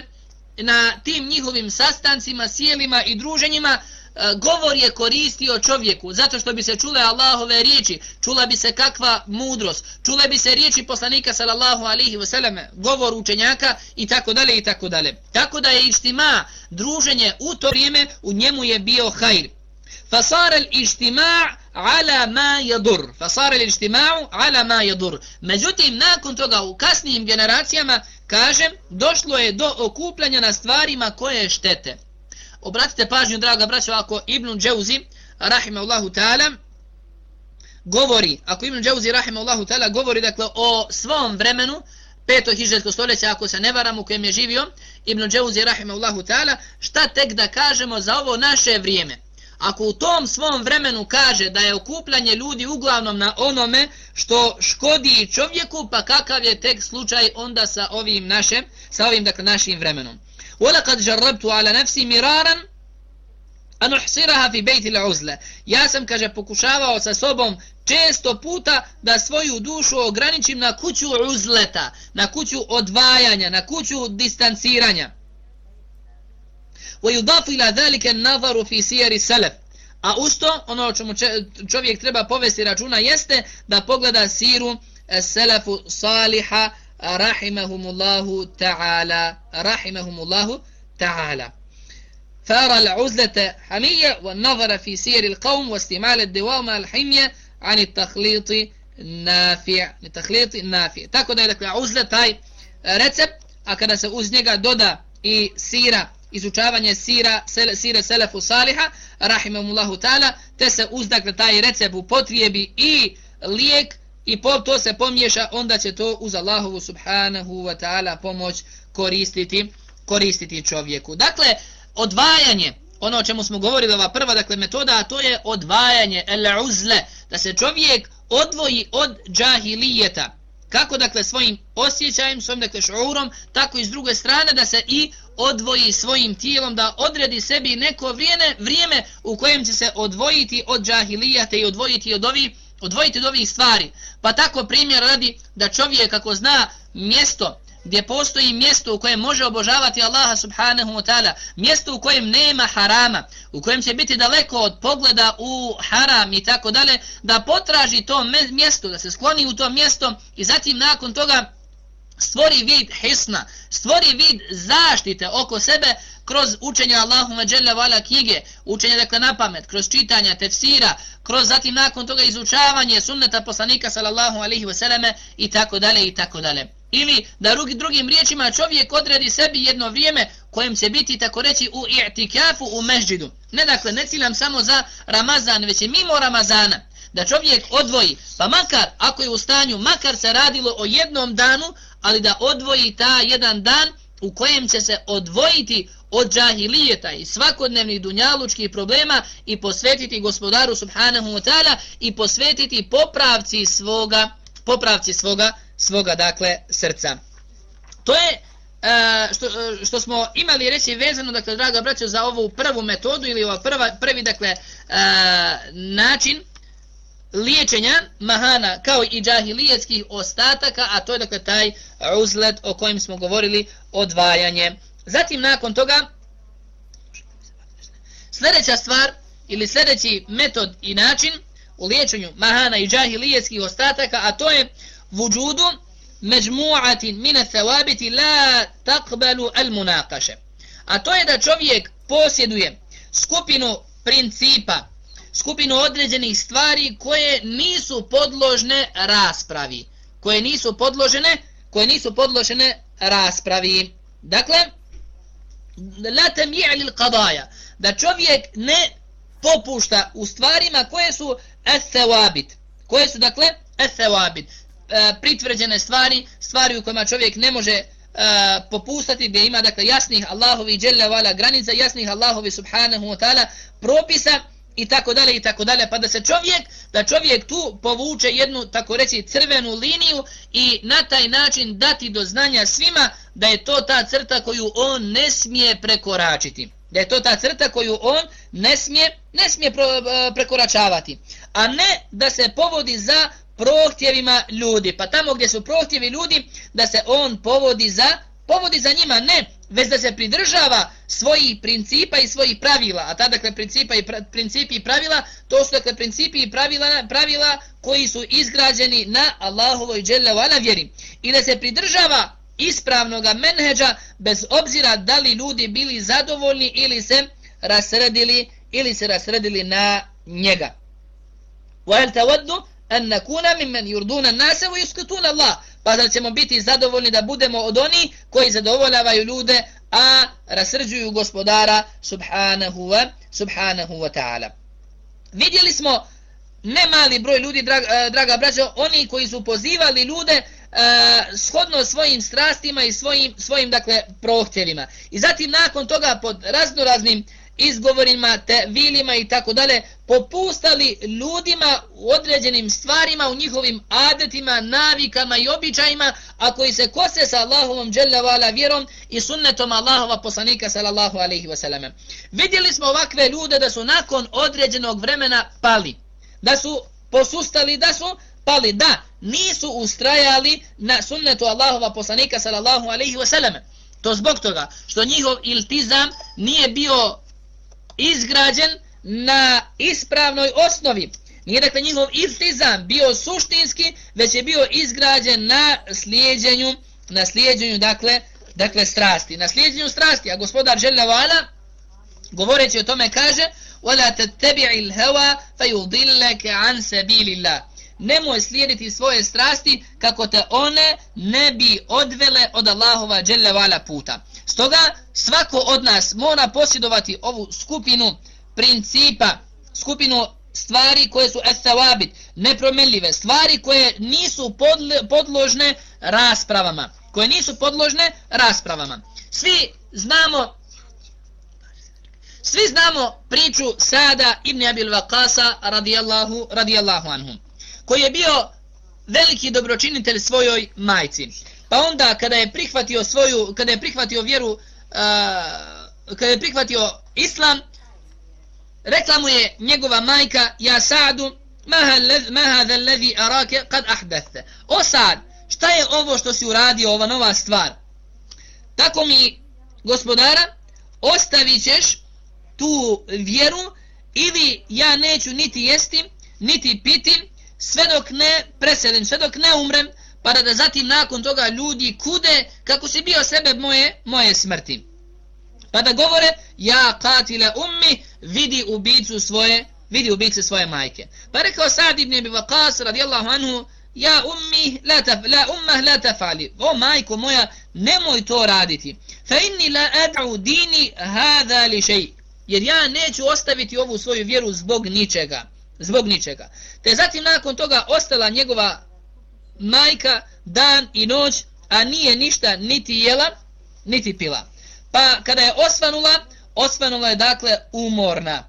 na tim njihovim sastancima, sjelima i druženjima, e, govor je koristio čovjeku zato što bi se čule Allahove riječi čula bi se kakva mudrost čule bi se riječi poslanika sallallahu alihi vseleme govor učenjaka i tako dalje i tako dalje. Tako da je ištima druženje u to vrijeme u njemu je bio hajr. Fasar al ištima ala ma yadur. Fasar al ištima ala ma yadur. Međutim nakon toga u kasnijim generacijama kažem došlo je do okupljanja na stvarima koje štete obratite pažnju, draga braćo, ako Ibn Džauzi, rahimahullahu ta'ala, govori, ako Ibn Džauzi, rahimahullahu ta'ala, govori, dakle, o svom vremenu, peto hiđetko stoljeće, ako se ne varam, u kojem je živio, Ibn Džauzi, rahimahullahu ta'ala, šta tek da kažemo za ovo naše vrijeme? Ako u tom svom vremenu kaže da je okupljanje ljudi uglavnom na onome što škodi čovjeku, pa kakav je tek slučaj onda sa ovim našem, sa ovim dakle našim vremenom. ولقد جربت على نفسي مرارا an uhsiraha fi bejti uzle. Ja sam, kaže, pokušavao sa sobom često puta da svoju dušu ograničim na kuću uzleta, na kuću odvajanja, na kuću distanciranja. Wa yudafu ila dhalika an-nazaru fi siyar salaf. A usto, ono o čemu čovjek treba povesti računa jeste da pogleda siru selefu saliha rahimahumullahu ta'ala rahimahumullahu ta'ala فأرى العزلة حمية والنظر في سير القوم واستعمال الدواء مع الحمية عن التخليط النافع التخليط النافع tako da je dakle uzle taj recept a kada se uz njega doda i sira izučavanje sira sele, sire selefu saliha rahimahumullahu ta'ala te se uzdakle taj recept upotrijebi i lijek i po to se pomješa onda će to uz Allahovu subhanahu wa ta'ala pomoć koristiti koristiti čovjeku dakle odvajanje, ono o čemu smo govorili, ova prva dakle, metoda, a to je odvajanje, el uzle, da se čovjek odvoji od džahilijeta. Kako dakle svojim osjećajem, svojim dakle šurom, tako i s druge strane da se i odvoji svojim tijelom, da odredi sebi neko vrijeme, vrijeme u kojem će se odvojiti od džahilijate i odvojiti od ovih odvojiti od ovih stvari. Pa tako primjer radi da čovjek ako zna mjesto gdje postoji mjesto u kojem može obožavati Allaha subhanahu wa ta'ala, mjesto u kojem nema harama, u kojem će biti daleko od pogleda u haram i tako dalje, da potraži to mjesto, da se skloni u to mjesto i zatim nakon toga stvori vid hisna, stvori vid zaštite oko sebe kroz učenje Allahuma dželle vala knjige, učenje dakle na pamet, kroz čitanja tefsira, kroz zatim nakon toga izučavanje sunneta poslanika sallallahu alihi wasallam i tako dalje i tako dalje. Ili da drugi, drugim riječima čovjek odredi sebi jedno vrijeme kojem će biti tako reći u i'tikafu u mežđidu. Ne dakle, ne ciljam samo za Ramazan, već i mimo Ramazana. Da čovjek odvoji, pa makar ako je u stanju, makar se radilo o jednom danu, ali da odvoji ta jedan dan u kojem će se odvojiti od džahilijeta i svakodnevnih dunjalučkih problema i posvetiti gospodaru subhanahu wa ta'ala i posvetiti popravci svoga popravci svoga svoga dakle srca. To je uh, što, e, što smo imali reći vezano dakle draga braćo za ovu prvu metodu ili ova prva prvi dakle uh, način liječenja mahana kao i džahilijetskih ostataka, a to je dakle taj uzlet o kojem smo govorili odvajanje. Zatim nakon toga sljedeća stvar ili sljedeći metod i način u liječenju mahana i džahilijetskih ostataka, a to je وجود مجموعة من الثوابت la تقبل المناقشة. A to je da čovjek posjeduje skupinu principa, skupinu određenih stvari koje nisu podložne raspravi. Koje nisu podložene, koje nisu podložene raspravi. Dakle, la tami'li lil qadaya da čovjek ne popušta u stvarima koje su athawabit, koje su dakle athawabit, E, pritvrđene stvari, stvari u kojima čovjek ne može e, popustati, gdje ima dakle jasnih Allahovi dželle vala granica, jasnih Allahovi subhanahu wa ta'ala propisa i tako dalje i tako dalje, pa da se čovjek, da čovjek tu povuče jednu, tako reći, crvenu liniju i na taj način dati do znanja svima da je to ta crta koju on ne smije prekoračiti. Da je to ta crta koju on ne smije, ne smije pro, e, prekoračavati. A ne da se povodi za prohtjevima ljudi. Pa tamo gdje su prohtjevi ljudi, da se on povodi za povodi za njima, ne, već da se pridržava svojih principa i svojih pravila. A tada, dakle, principa i pra, principi i pravila, to su, dakle, principi i pravila, pravila koji su izgrađeni na Allahovoj dželjavala vjeri. I da se pridržava ispravnog menheđa bez obzira da li ljudi bili zadovoljni ili se rasredili ili se rasredili na njega. Wa hal tawaddu an nakuna mimmen yurduna an-nasa wa yusqituna Allah? Pa da ćemo biti zadovoljni da budemo od oni koji zadovoljavaju ljude, a rasrđuju gospodara subhanahu wa subhanahu wa ta'ala. Vidjeli smo ne mali broj ljudi, draga, e, draga braćo, oni koji su pozivali ljude uh, shodno svojim strastima i svojim, svojim dakle, prohtjevima. I zatim nakon toga pod raznoraznim izgovorima, tevilima i tako dalje, popustali ljudima u određenim stvarima, u njihovim adetima, navikama i običajima, a koji se kose sa Allahovom dželjavala vjerom i sunnetom Allahova poslanika sallallahu alaihi wasallam. Vidjeli smo ovakve ljude da su nakon određenog vremena pali, da su posustali, da su pali, da nisu ustrajali na sunnetu Allahova poslanika sallallahu alaihi wasallam. To zbog toga što njihov iltizam nije bio izgrađen na ispravnoj osnovi, Nije dakle njihov iltizam bio suštinski, već je bio izgrađen na slijedjenju, na slijedjenju dakle, dakle strasti. Na slijedjenju strasti, a gospodar Želevala, govoreći o tome kaže وَلَا تَتَّبِعِ الْهَوَا فَيُضِلَّكَ عَنْ سَبِيلِ اللَّهِ Nemoj slijediti svoje strasti kako te one ne bi odvele od Allahova Đelevala puta. Stoga svako od nas mora posjedovati ovu skupinu principa, skupinu stvari koje su esawabit, nepromenljive, stvari koje nisu podložne raspravama, koje nisu podložne raspravama. Svi znamo svi znamo priču Sada ibn Abil Vakasa radijallahu, radijallahu anhu, koji je bio veliki dobročinitelj svojoj majci. Pa onda kada je prihvatio svoju, kada je prihvatio vjeru, uh, kada je prihvatio islam, rekla mu je njegova majka, ja Sadu, ma hadha alladhi arake kad ahdatha. O Sad, šta je ovo što si uradio, ova nova stvar? Tako mi, gospodara, ostavit ćeš tu vjeru ili ja neću niti jesti, niti piti, sve dok ne preselim, sve dok ne umrem, pa da zatim nakon toga ljudi kude kako si bio sebe moje, moje smrti. Pa da govore, ja katile ummi, vidi ubicu svoje, vidi ubice svoje majke. Pa rekao Sad ibn Abi Waqas radijallahu anhu, ja ummi, la, taf, la ummah la tafali. O majko moja, nemoj to raditi. Fa inni la ad'u dini hada li shay. Jer ja neću ostaviti ovu svoju vjeru zbog ničega. Zbog ničega. Te zatim nakon toga ostala njegova majka dan i noć, a nije ništa niti jela, niti pila. Pa kada je osvanula, osvanula je dakle umorna,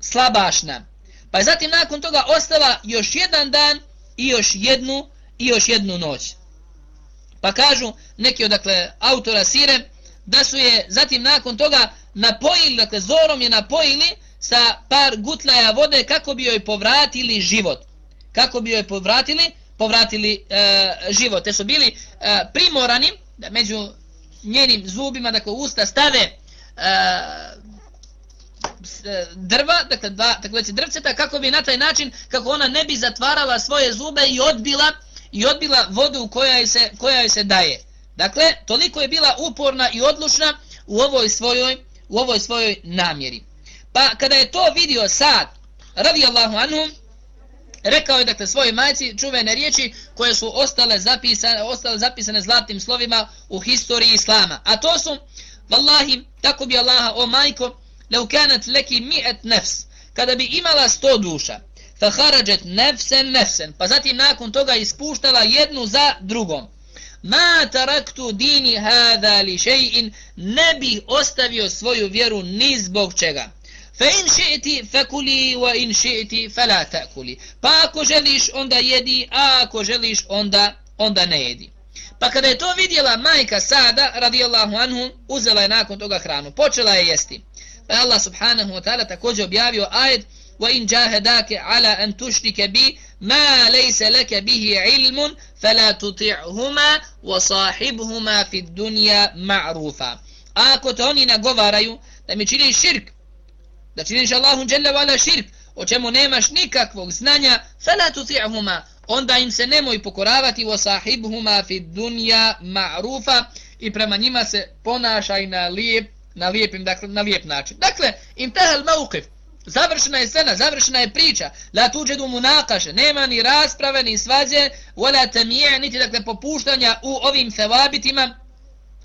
slabašna. Pa je zatim nakon toga ostala još jedan dan i još jednu i još jednu noć. Pa kažu neki od dakle autora sire da su je zatim nakon toga napojili, dakle zorom je napojili sa par gutlaja vode kako bi joj povratili život. Kako bi joj povratili povratili e, život. Te su bili e, primorani da među njenim zubima, dakle usta stave e, e drva, dakle, dva, dakle drvceta, kako bi na taj način, kako ona ne bi zatvarala svoje zube i odbila i odbila vodu koja joj se, koja joj se daje. Dakle, toliko je bila uporna i odlučna u ovoj svojoj, u ovoj svojoj namjeri. Pa kada je to vidio Sad, radijallahu anhu, rekao je dakle svojoj majci čuvene riječi koje su ostale zapisane, ostale zapisane zlatnim slovima u historiji islama. A to su, vallahi, tako bi Allaha, o majko, leukanat leki mi'et nefs, kada bi imala sto duša, fa kharajat nefsen nefsen, pa zatim nakon toga ispuštala jednu za drugom. Ma taraktu dini hada li še'in, ne ostavio svoju vjeru ni zbog čega. fa in ši'ti fakuli wa in ši'ti fala ta'kuli pa ako želiš onda jedi a ako želiš onda onda ne jedi pa kada je to vidjela majka Sada radijallahu anhu uzela je nakon toga hranu počela je jesti Pa Allah subhanahu wa ta'ala također objavio ajet وَإِنْ جَاهَدَاكَ عَلَىٰ أَنْ تُشْرِكَ بِي مَا لَيْسَ لَكَ بِهِ عِلْمٌ فَلَا تُطِعْهُمَا وَصَاحِبْهُمَا فِي الدُّنْيَا مَعْرُوفًا Ako te oni nagovaraju da mi činiš širk, da činiš Allahu jalla wala širk, o čemu nemaš nikakvog znanja, fala tusihuma onda im se nemoj pokoravati wa sahibhuma fi dunja ma'rufa i prema njima se ponašaj na lijep, na lijepim, dakle, na lijep način. Dakle, imtahal mauqif, Završena je scena, završena je priča. La tuđedu mu nema ni rasprave, ni svađe, wala tamije, niti dakle popuštanja u ovim sevabitima,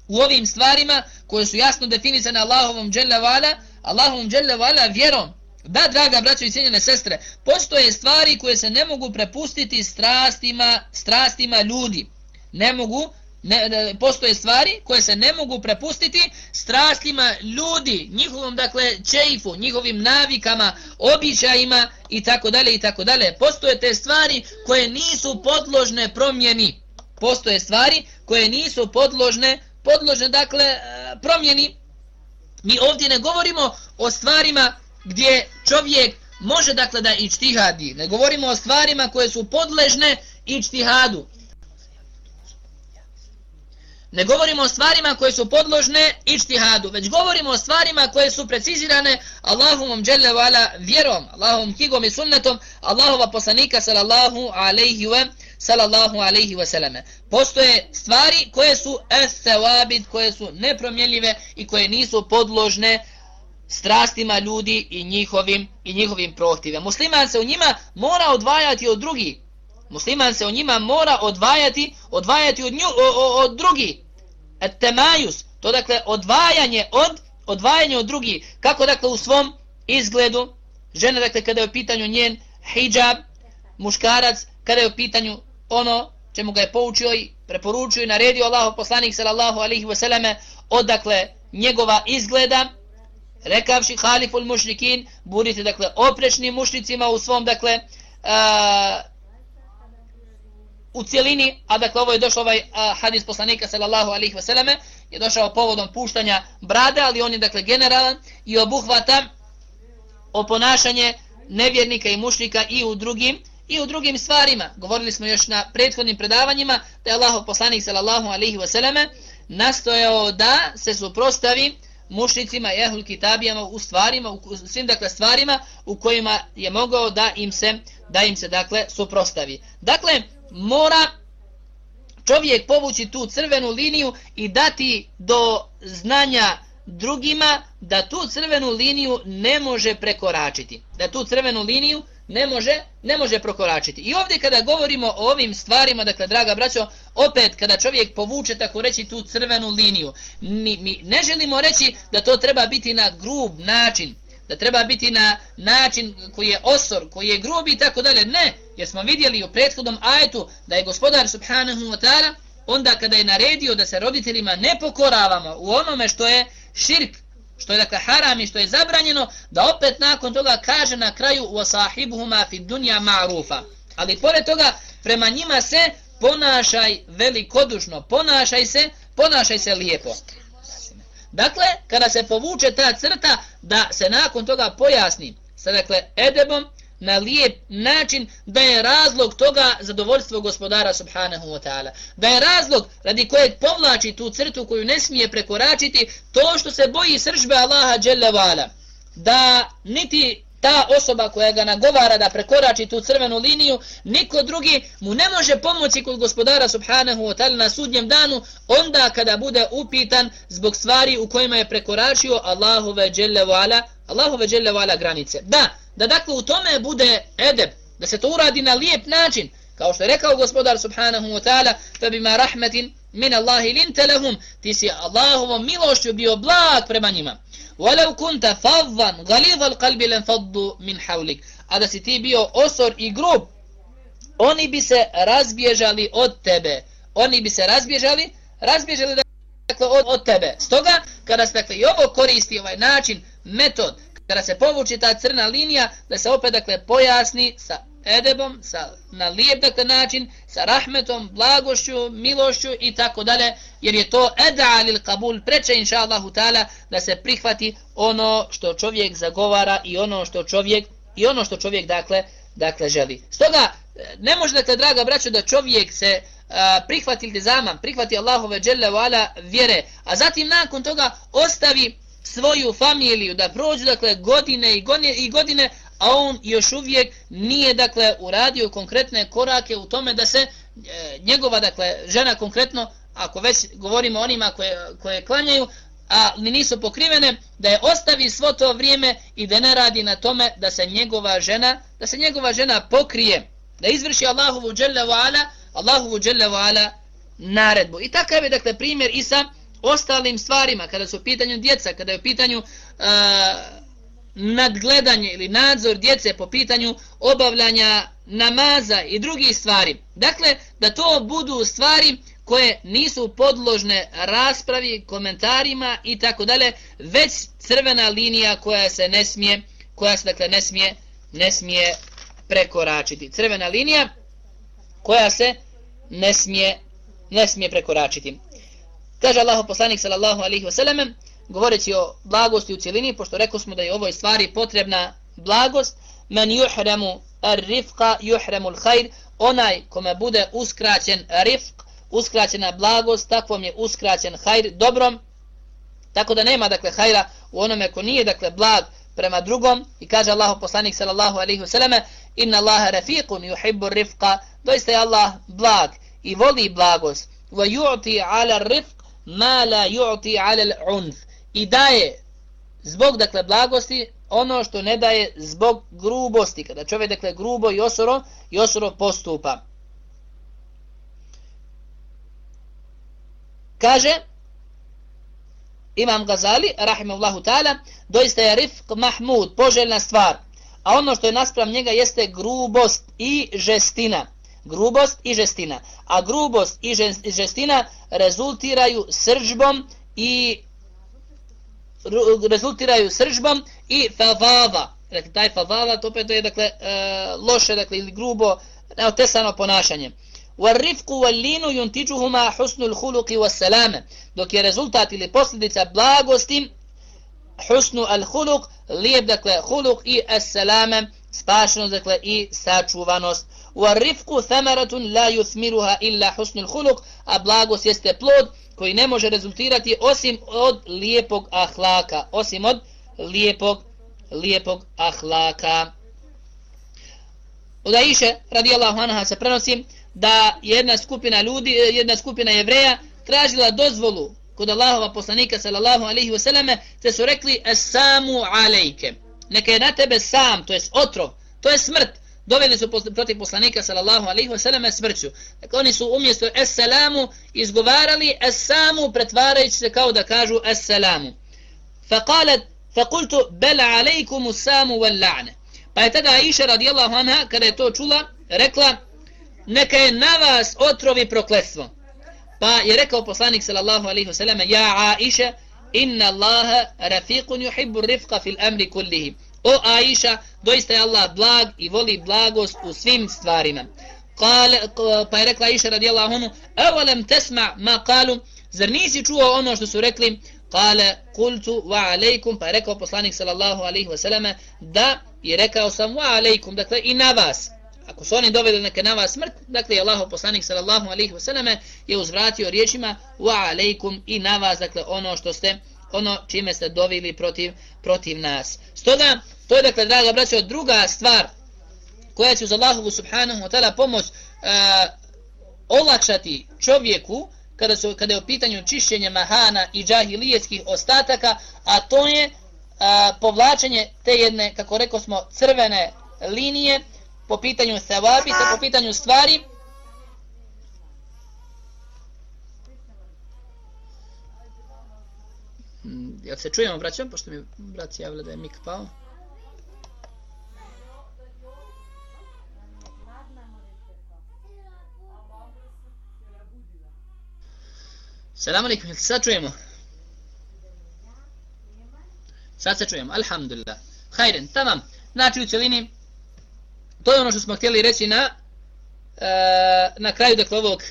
u ovim stvarima koje su jasno definisane Allahovom dželjavala, Allahovom dželle vala vjerom. Da, draga braćo i cijenjene sestre, postoje stvari koje se ne mogu prepustiti strastima, strastima ljudi. Ne mogu ne, ne, postoje stvari koje se ne mogu prepustiti strastima ljudi, njihovom dakle čeifu, njihovim navikama, običajima i tako dalje i tako dalje. Postoje te stvari koje nisu podložne promjeni. Postoje stvari koje nisu podložne, podložne dakle e, promjeni. Mi ovdje ne govorimo o stvarima gdje čovjek može dakle da ičtihadi. Ne govorimo o stvarima koje su podležne ičtihadu. Ne govorimo o stvarima koje su podložne ičtihadu, već govorimo o stvarima koje su precizirane Allahumom dželle vala vjerom, Allahom higom i sunnetom, Allahova poslanika sallallahu alaihi wa sallallahu alaihi wasallam. Postoje stvari koje su es-sawabid, koje su nepromjenljive i koje nisu podložne strastima ljudi i njihovim i njihovim prohtive. Musliman se u njima mora odvajati od drugi. Musliman se u njima mora odvajati, odvajati od, nju, od, od drugi. Et temajus, to dakle odvajanje od odvajanje od drugi. Kako dakle u svom izgledu, žena dakle kada je u pitanju njen hijab, muškarac kada je u pitanju ono čemu ga je poučio i preporučio i naredio Allah poslanik sallallahu alaihi wasallame od dakle njegova izgleda, rekavši haliful mušrikin, budite dakle oprečni mušnicima u svom dakle a, u cijelini, a dakle ovo je došlo ovaj a, hadis poslanika sallallahu alaihi wasallam je došao povodom puštanja brade, ali on je dakle generalan i obuhvata oponašanje ponašanje nevjernika i mušnika i u drugim i u drugim stvarima. Govorili smo još na prethodnim predavanjima da je Allahov poslanik sallallahu alaihi wasallame nastojao da se suprostavi mušnicima i ehlul kitabijama u stvarima, u svim dakle stvarima u kojima je mogao da im se da im se dakle suprostavi. Dakle, mora čovjek povući tu crvenu liniju i dati do znanja drugima da tu crvenu liniju ne može prekoračiti. Da tu crvenu liniju ne može, ne može prokoračiti. I ovdje kada govorimo o ovim stvarima, dakle, draga braćo, opet kada čovjek povuče, tako reći, tu crvenu liniju, mi, mi ne želimo reći da to treba biti na grub način, da treba biti na način koji je osor, koji je grub i tako dalje. Ne, jer smo vidjeli u prethodnom ajetu da je gospodar subhanahu wa ta'ala onda kada je naredio da se roditeljima ne pokoravamo u onome što je širk, što je dakle haram i što je zabranjeno, da opet nakon toga kaže na kraju wa فِي fi dunja ma'rufa. Ali pored toga prema njima se ponašaj velikodušno, ponašaj se, ponašaj se lijepo. Dakle, kada se povuče ta crta, da se nakon toga pojasni sa dakle edebom, na lijep način da je razlog toga zadovoljstvo gospodara subhanahu wa ta'ala. Da je razlog radi kojeg povlači tu crtu koju ne smije prekoračiti to što se boji sržbe Allaha dželevala. Da niti ta osoba koja ga nagovara da prekorači tu crvenu liniju, niko drugi mu ne može pomoći kod gospodara subhanahu wa ta'ala na sudnjem danu, onda kada bude upitan zbog stvari u kojima je prekoračio Allahove dželle vala, Allahove dželle vala granice. Da, da dakle u tome bude edeb, da se to uradi na lijep način, kao što je rekao gospodar subhanahu wa ta'ala, fa bima rahmetin min Allahi linte lahum, ti si Allahovom milošću bio blag prema njima. Walau kunta faddan galidha al-qalbi lan faddu min hawlik. A da si ti bio osor i grub, oni bi se razbježali od tebe. Oni bi se razbježali, razbježali dakle od, od tebe. Stoga, kada se dakle i ovo koristi ovaj način, metod, kada se povuči ta crna linija, da se opet dakle pojasni sa edebom, sa, na lijep dakle način, sa rahmetom, blagošću, milošću i tako dalje, jer je to eda lil kabul preče inša Allahu ta'ala da se prihvati ono što čovjek zagovara i ono što čovjek i ono što čovjek dakle dakle želi. Stoga ne može dakle draga braćo da čovjek se prihvati ili prihvati Allahove dželle vala vjere, a zatim nakon toga ostavi svoju familiju da prođu dakle godine i godine, i godine a on još uvijek nije dakle uradio konkretne korake u tome da se e, njegova dakle žena konkretno ako već govorimo onima koje, koje klanjaju a nisu pokrivene da je ostavi svo to vrijeme i da ne radi na tome da se njegova žena da se njegova žena pokrije da izvrši Allahovu dželle ala Allahovu dželle ala naredbu i takav je dakle primjer i sa ostalim stvarima, kada su u pitanju djeca, kada je u pitanju uh, nadgledanje ili nadzor djece po pitanju obavljanja namaza i drugih stvari. Dakle, da to budu stvari koje nisu podložne raspravi, komentarima i tako dalje, već crvena linija koja se ne smije, koja se dakle ne smije, ne smije prekoračiti. Crvena linija koja se ne smije, ne smije prekoračiti. Kaže Allahu poslanik sallallahu alaihi wasallam, govoreći o blagosti u cjelini, pošto rekao smo da je ovoj stvari potrebna blagost, men yuhramu ar rifqa yuhramu al khair, onaj kome bude uskraćen rifq, uskraćena blagost, takvom je uskraćen hajr dobrom, tako da nema dakle hajra u onome ko nije dakle blag prema drugom i kaže Allahu poslanik sallallahu alejhi ve selleme inna Allaha rafiqun yuhibbu rifqa. Doista je Allah blag i voli blagost. Wa yu'ti 'ala ar-rifq ma la yu'ti 'ala al-'unf i daje zbog dakle blagosti ono što ne daje zbog grubosti. Kada čovjek dakle grubo i osoro i osoro postupa. Kaže Imam Gazali, rahimahullahu ta'ala, doista je rifq mahmud, poželjna stvar A ono što je nasprav njega jeste grubost i žestina. Grubost i žestina. A grubost i žestina rezultiraju sržbom i rezultiraju sržbom i favava. Dakle, taj favava, to opet je dakle, e, loše dakle, ili grubo, neotesano ponašanje. والرفق واللين ينتجهما حسن الخلق والسلامه dok je rezultat ili posljedica blagosti husnu al huluk, lijep, dakle, huluk i as-salame, spašenost, dakle, i sačuvanost. U arrifku thamaratun la yuthmiruha illa husnul huluk, a blagost jeste plod koji ne može rezultirati osim od lijepog ahlaka, osim od lijepog, lijepog ahlaka. Od Aisha, radijallahu anha, se prenosim da jedna skupina ljudi, jedna skupina jevreja tražila dozvolu kod Allahova poslanika sallallahu alaihi wasallame, te su rekli Esamu alejke. Neka je na tebe sam, to je otrov to je smrt, doveli su protiv poslanika sallallahu alaihi wasallame smrću. Dakle oni su umjesto salamu izgovarali Esamu pretvarajući se kao da kažu assalamu faqalat faqultu bel alejkumu samu wal la'ne pa je tada Aisha radijallahu anha kada je to čula rekla neka je na vas otrovi prokletstvo. Pa je rekao poslanik sallallahu alaihi wa sallam, ja Aisha, inna Allaha rafiqun yuhibbu rifqa fil amri kullihi. O Aisha, doista je Allah blag i voli blagost u svim stvarima. Kale, pa je rekla Aisha radijallahu anhu, awalam tesma ma kalu, zar nisi čuo ono što su rekli, kale, kultu wa alaikum, pa je rekao poslanik sallallahu alaihi wa sallam, da, je rekao sam wa alaikum, dakle i na vas ako su oni doveli neke na vas smrt, dakle Allahu poslanik sallallahu alejhi ve selleme je uzvratio riječima wa alejkum i na vas, dakle ono što ste ono čime ste dovili protiv protiv nas. Stoga to je dakle draga braćo druga stvar koja će uz Allahovu subhanahu wa taala pomoć uh, olakšati čovjeku kada su kada je u pitanju čišćenja mahana i džahilijetskih ostataka, a to je a, povlačenje te jedne, kako rekao smo, crvene linije po pitanju sevabita, po pitanju stvari. Hmm, jel se čujemo, braćom, pošto mi brat javlja da je mik pao? Salam alaikum, jel se sad čujemo? Sad se čujemo, alhamdulillah. Hajren, tamam. Znači u celini, to je ono što smo htjeli reći na e, na kraju dakle ovog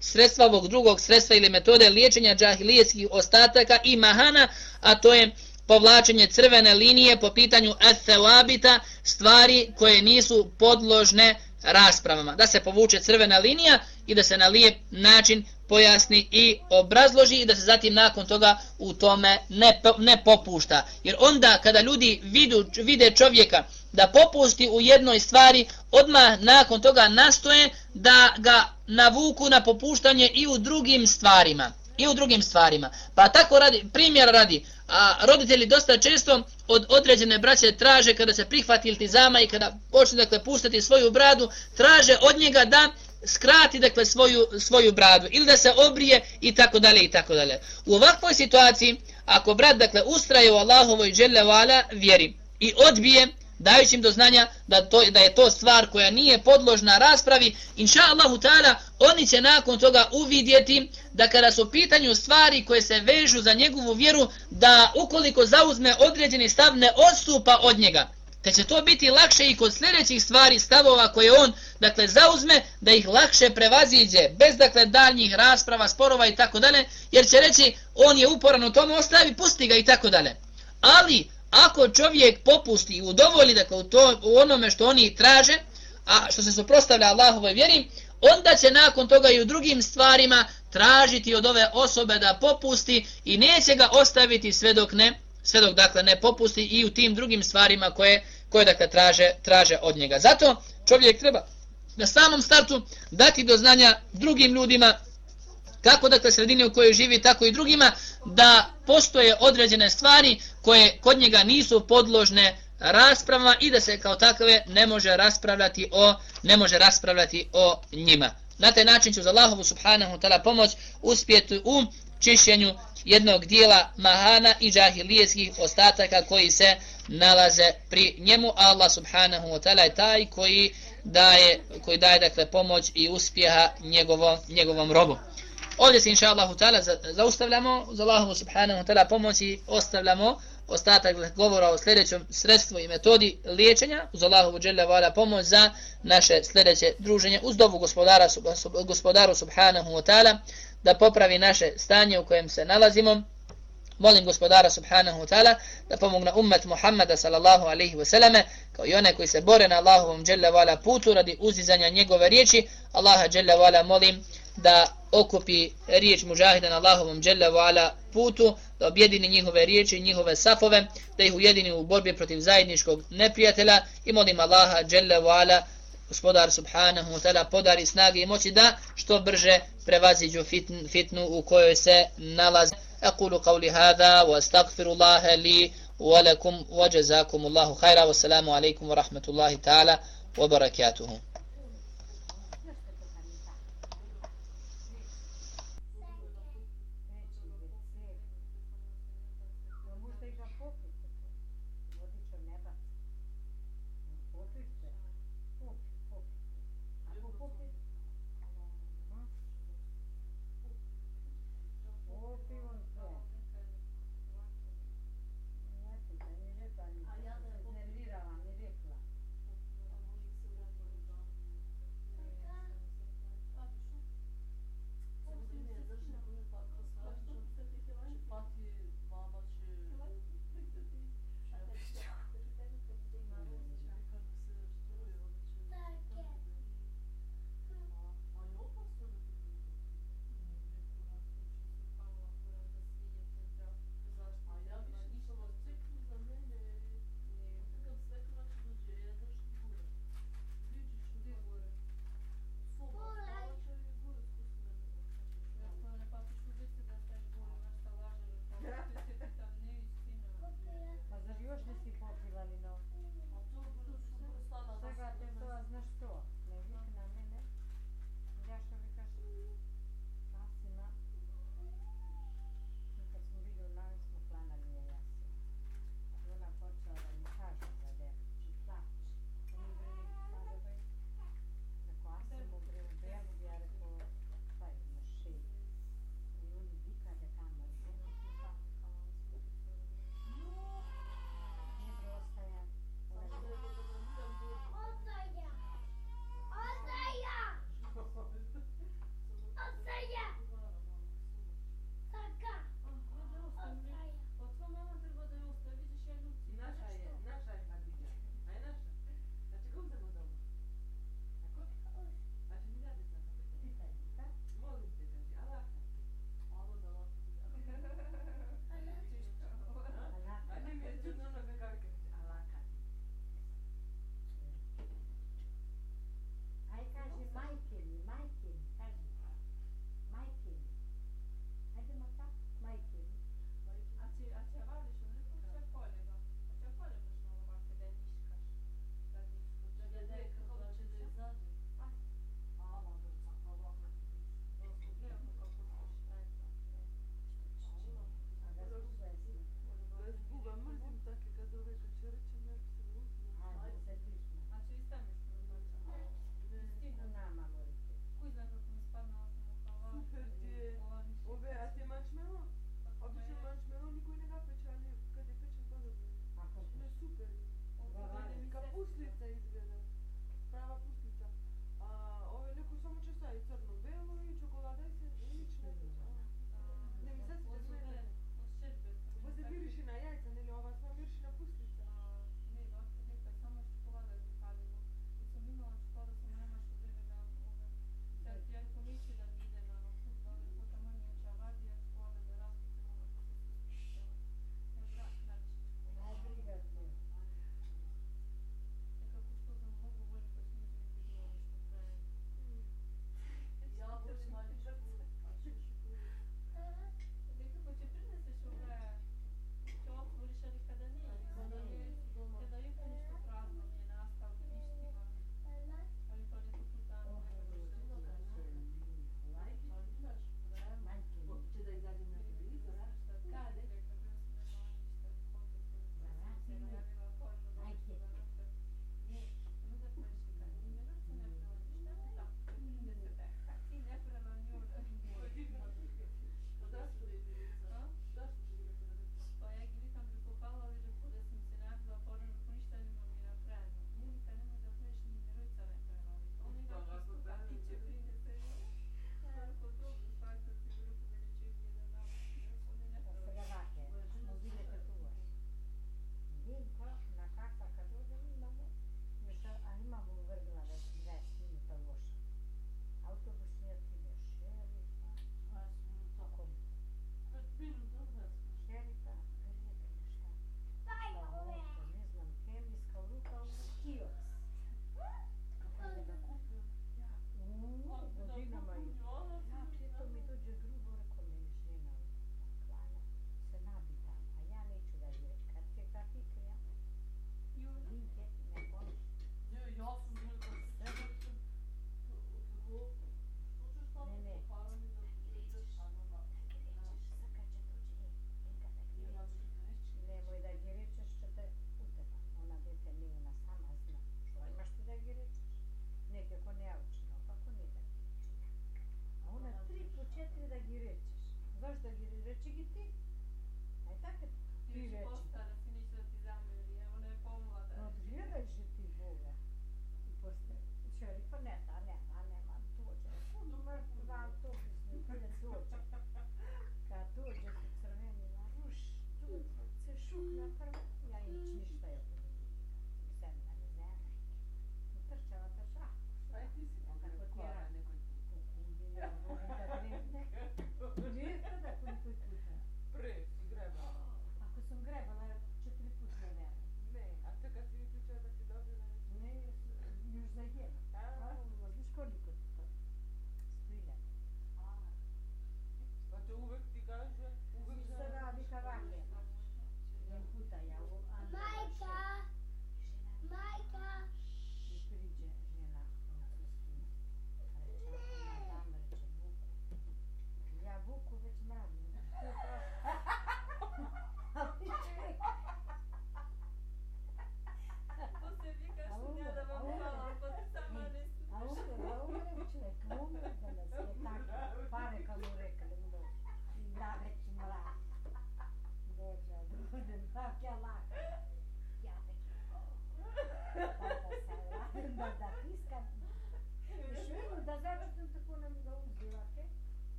sredstva, ovog drugog sredstva ili metode liječenja džahilijetskih ostataka i mahana, a to je povlačenje crvene linije po pitanju ethelabita, stvari koje nisu podložne raspravama. Da se povuče crvena linija i da se na lijep način pojasni i obrazloži i da se zatim nakon toga u tome ne, ne popušta. Jer onda kada ljudi vidu, vide čovjeka da popusti u jednoj stvari, odmah nakon toga nastoje da ga navuku na popuštanje i u drugim stvarima. I u drugim stvarima. Pa tako radi, primjer radi, a roditelji dosta često od određene braće traže kada se prihvati iltizama i kada počne dakle puštati svoju bradu, traže od njega da skrati dakle svoju svoju bradu ili da se obrije i tako dalje i tako dalje. U ovakvoj situaciji ako brat dakle ustraje u Allahovoj dželle vala vjeri i odbije dajući im do znanja da, to, da je to stvar koja nije podložna raspravi, inša Allahu ta'ala, oni će nakon toga uvidjeti da kada su pitanju stvari koje se vežu za njegovu vjeru, da ukoliko zauzme određeni stav ne odstupa od njega. Te će to biti lakše i kod sljedećih stvari, stavova koje on dakle zauzme, da ih lakše prevaziđe, bez dakle daljnjih rasprava, sporova i tako dalje, jer će reći on je uporan u tom ostavi, pusti ga i tako dalje. Ali, ako čovjek popusti i udovolji dakle, u, to, u onome što oni traže, a što se suprostavlja Allahove vjeri, onda će nakon toga i u drugim stvarima tražiti od ove osobe da popusti i neće ga ostaviti sve dok ne, sve dok dakle ne popusti i u tim drugim stvarima koje, koje dakle traže, traže od njega. Zato čovjek treba na samom startu dati do znanja drugim ljudima kako dakle sredini u kojoj živi, tako i drugima, da postoje određene stvari koje kod njega nisu podložne raspravama i da se kao takve ne može raspravljati o ne može raspravljati o njima. Na taj način će uz Allahovu subhanahu ta'ala pomoć uspjeti u čišćenju jednog dijela mahana i džahilijetskih ostataka koji se nalaze pri njemu. Allah subhanahu wa ta'ala je taj koji daje, koji daje dakle, pomoć i uspjeha njegovom, njegovom robu. Ovdje se inša Allahu ta'ala zaustavljamo za Allahovu subhanahu wa ta'ala pomoći ostavljamo ostatak govora o sljedećem sredstvu i metodi liječenja. Uz Allahovu dželjavala pomoć za naše sljedeće druženje uz dovu gospodara gospodaru subhanahu wa ta'ala da popravi naše stanje u kojem se nalazimo. Molim gospodara subhanahu wa ta'ala da pomogne ummet Muhammada sallallahu alaihi wa sallame kao i one koji se bore na Allahovom dželle putu radi uzizanja njegove riječi. Allaha dželle vala molim da okupi riječ mužahida na Allahovom dželle vala putu da objedini njihove riječi i njihove safove da ih ujedini u borbi protiv zajedničkog neprijatelja i molim Allaha dželle vala gospodar subhanahu wa ta'ala podari snage i moći da što brže prevaziđu fitn, fitnu u kojoj se nalaze. Aqulu qavli hada wa astagfirullaha li wa lakum wa jazakum Allahu khaira wa salamu alaikum wa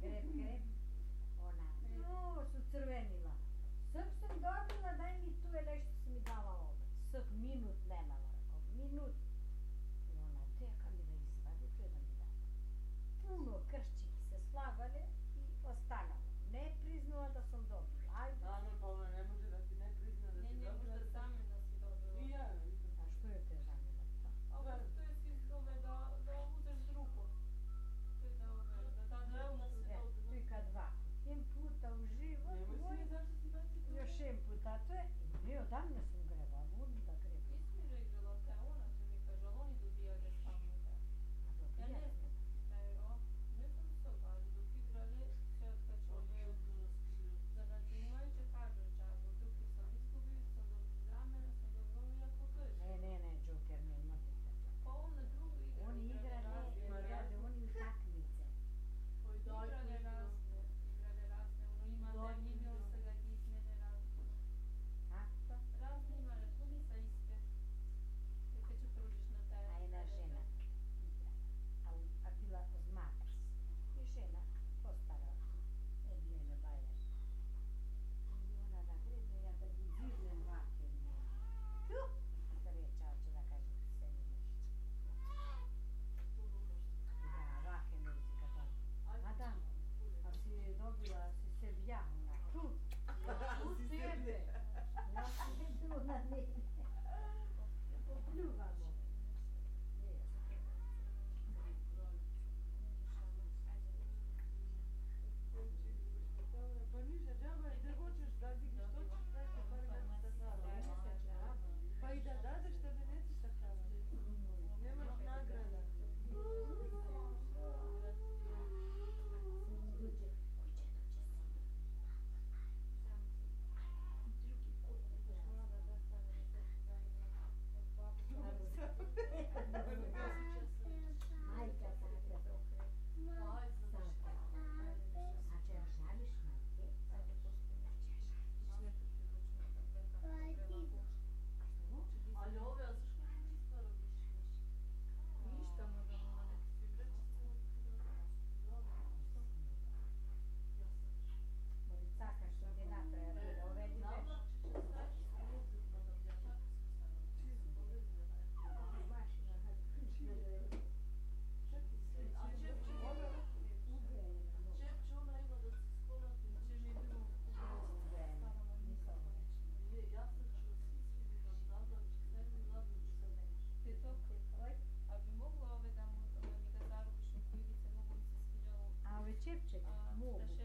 Greb, greb. Ona, o, su crvenila. 这个木木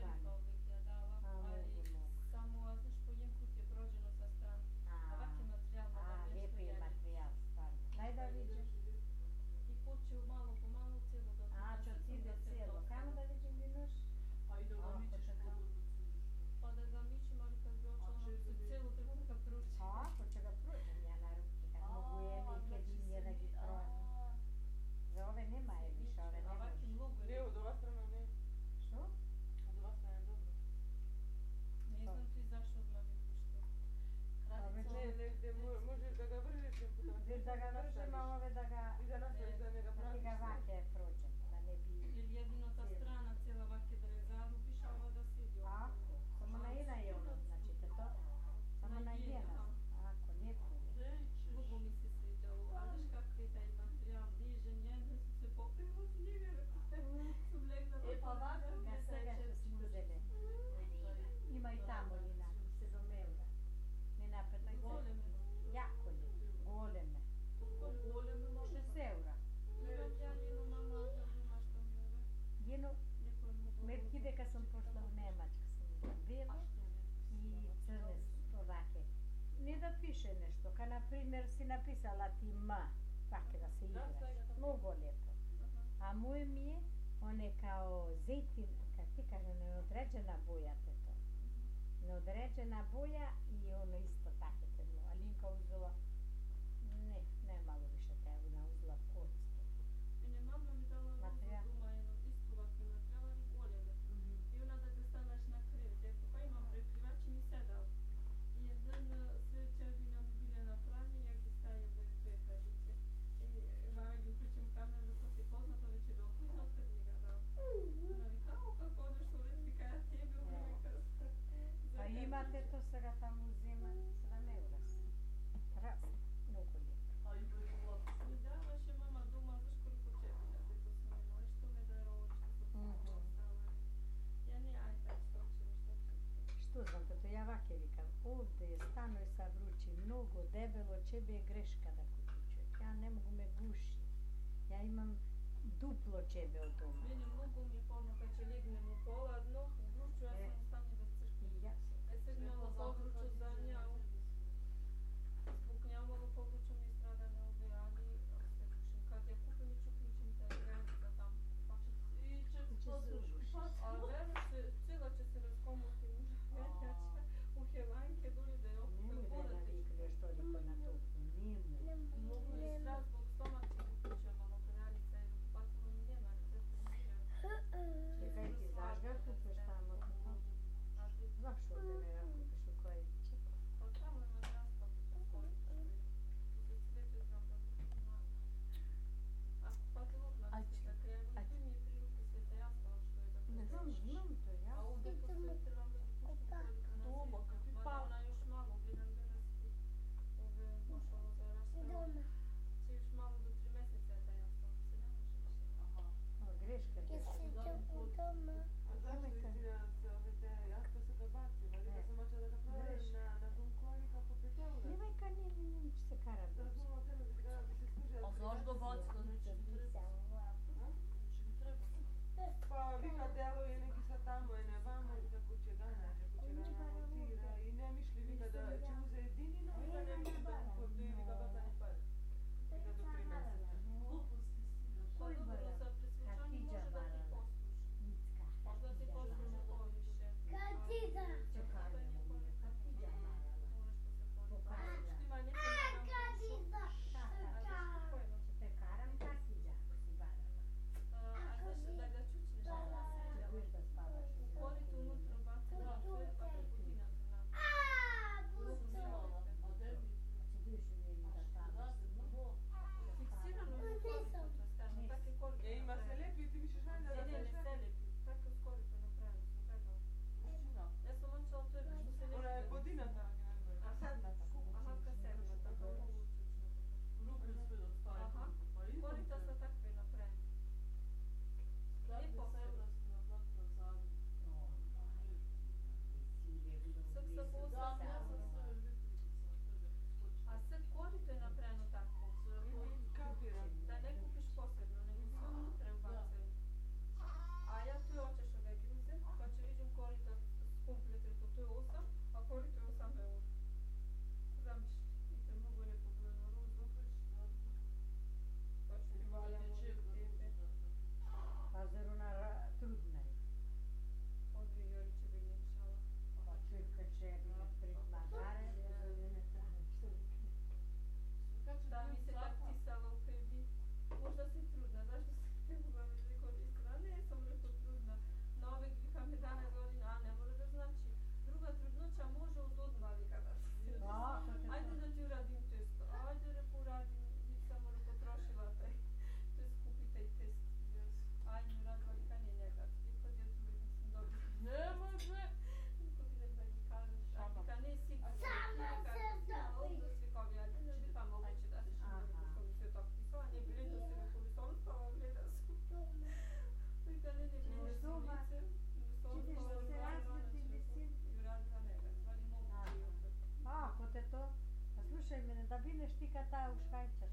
određena bulja i ono iz Татето сега таму зема 7 евра. Раз, многу лепо. Се ми ној што се не па што ќе што ќе. Што знам, тато ја ваке викам, овде е станој са вручи, многу дебело, че би е грешка да купи човек. Ја не могу ме гуши. Ја имам дупло чебе од дома. Мене многу ми помага, че легнем у поладно, вручу, јас сум Сигнал, завтра зайняв. Este os feitos.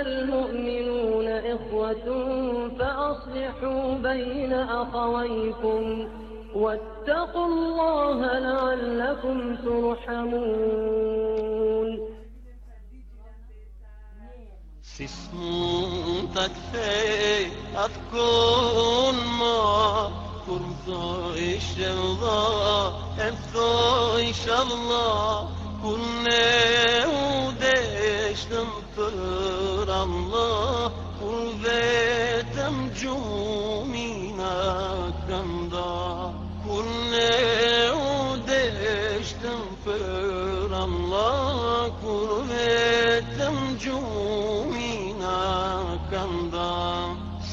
المؤمنون إخوة فأصلحوا بين أخويكم واتقوا الله لعلكم ترحمون. سسمتك في أتكون ما كنت إن شاء الله إن شاء الله كنا الله قربت أمجو مينا كندا كل عودش تنفر الله قربت أمجو مينا كندا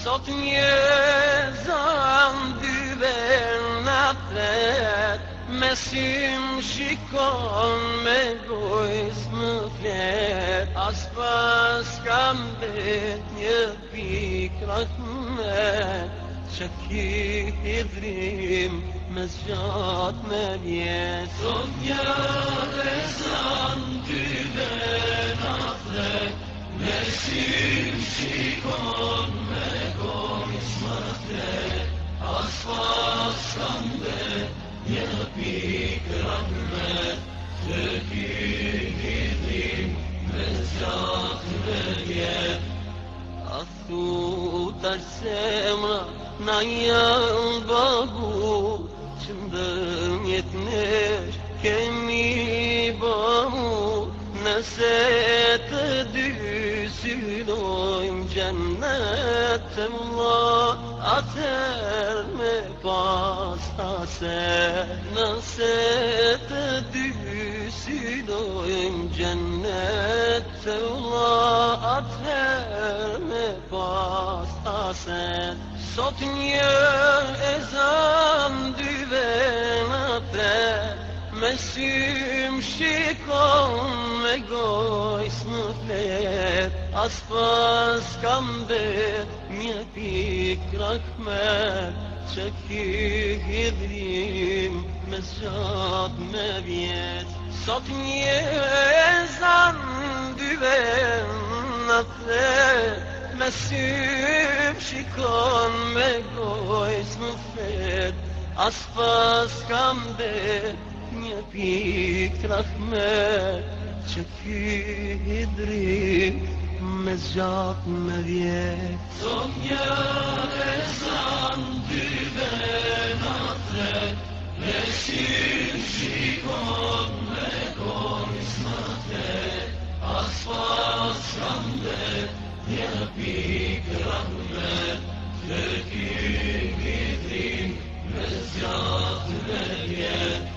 صوت يزان دبر نفرت me sim shikon me gojës më flet. As pas kam bet një pikrat me Që ki i dhrim me zgjat me vjet. Sot një dhe san ty dhe në flet Me sim shikon me gojës më flet. As pas kam bet Yahbik rahmet hepimizin mesafeye Aksu tersemra nayan babu Çımdın yetner kemi bamu Neset düsün oym الله أثر مقاس نسيت ديسينو إن جنة الله أثر مقاس صوت يا إزام دبنا Me sym shikon me gojs më flet As pas kam bet një pik rakmet Që ky hidrim me zgjat me vjet. Sot një ezan dyve në te Me sym shikon me gojs më flet As pas kam bet një pik të rahmet që ky hidrim me zgjat me vjet. Sot një rezan dy dhe natre Me shirë shikon me kojës më te As pas ramde një pik rahmet Që ky hidrim me zgjat me vjet.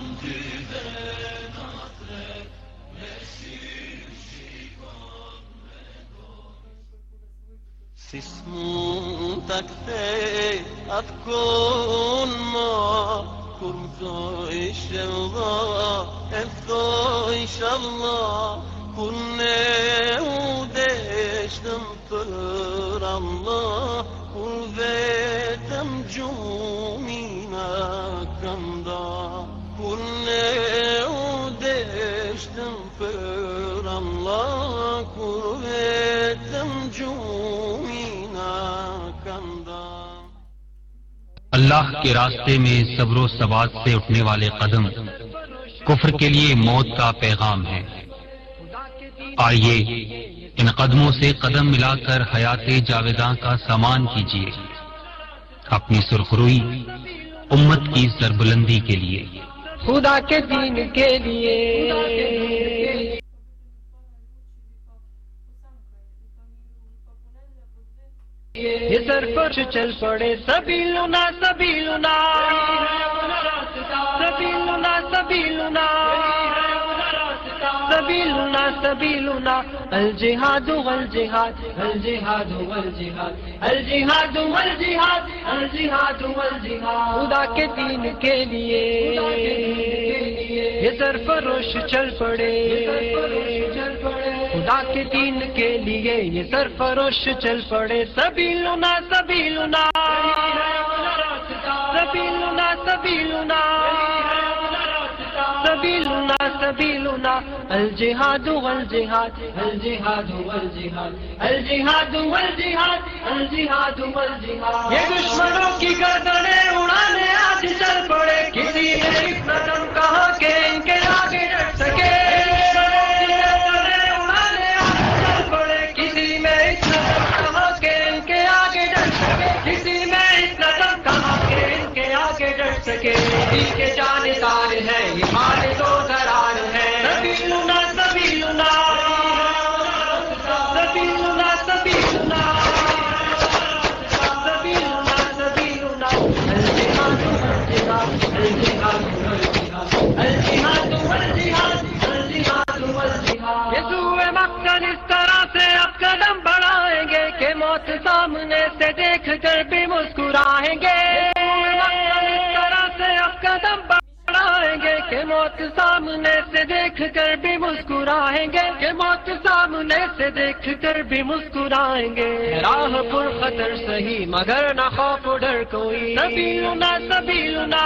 سيسمونتك تي أتكون ما كنتو إيش الله إفتو إيش الله كنا وديش نمطر الله وذاتم جومينا كمدا كنا وديش نمطر الله كنا وديش نمطر الله اللہ کے راستے میں صبر و ثبات سے اٹھنے والے قدم کفر کے لیے موت کا پیغام ہے۔ آئیے ان قدموں سے قدم ملا کر حیات جاویداں کا سامان کیجیے۔ اپنی سرخروئی امت کی سربلندی کے لیے۔ خدا کے دین کے لیے۔ ادھر کچھ چل پڑے سبھی لونا سبھی لونا سبھی لونا سبھی لونا سبيلنا سبيلنا الجهاد والجهاد الجهاد والجهاد الجهاد والجهاد الجهاد والجهاد خدا کے دین کے لیے یہ سرفروش چل پڑے خدا کے دین کے لیے یہ سر فروش چل پڑے. سبھی لونا سبھی لنا سبیلنا سبیلنا. سبھی لنا سبيلنا سبيلنا الجهاد والجهاد الجهاد والجهاد الجهاد والجهاد الجهاد والجهاد یہ دشمنوں کی گردنیں اڑانے آج چل پڑے کسی نے ایک کہا کہ ان کے کے دل کے شان تار ہے ایمان تو قرار ہے۔ نبی لنا اس طرح سے اب قدم بڑھائیں گے کہ موت سامنے سے دیکھ کر بھی مسکرائیں گے۔ موت سامنے سے دیکھ کر بھی مسکرائیں گے۔ یہ موت سامنے سے دیکھ کر بھی مسکرائیں گے۔ راہ پر خطر صحیح مگر نہ خوف ڈر کوئی۔ نبی لنا سبھی لنا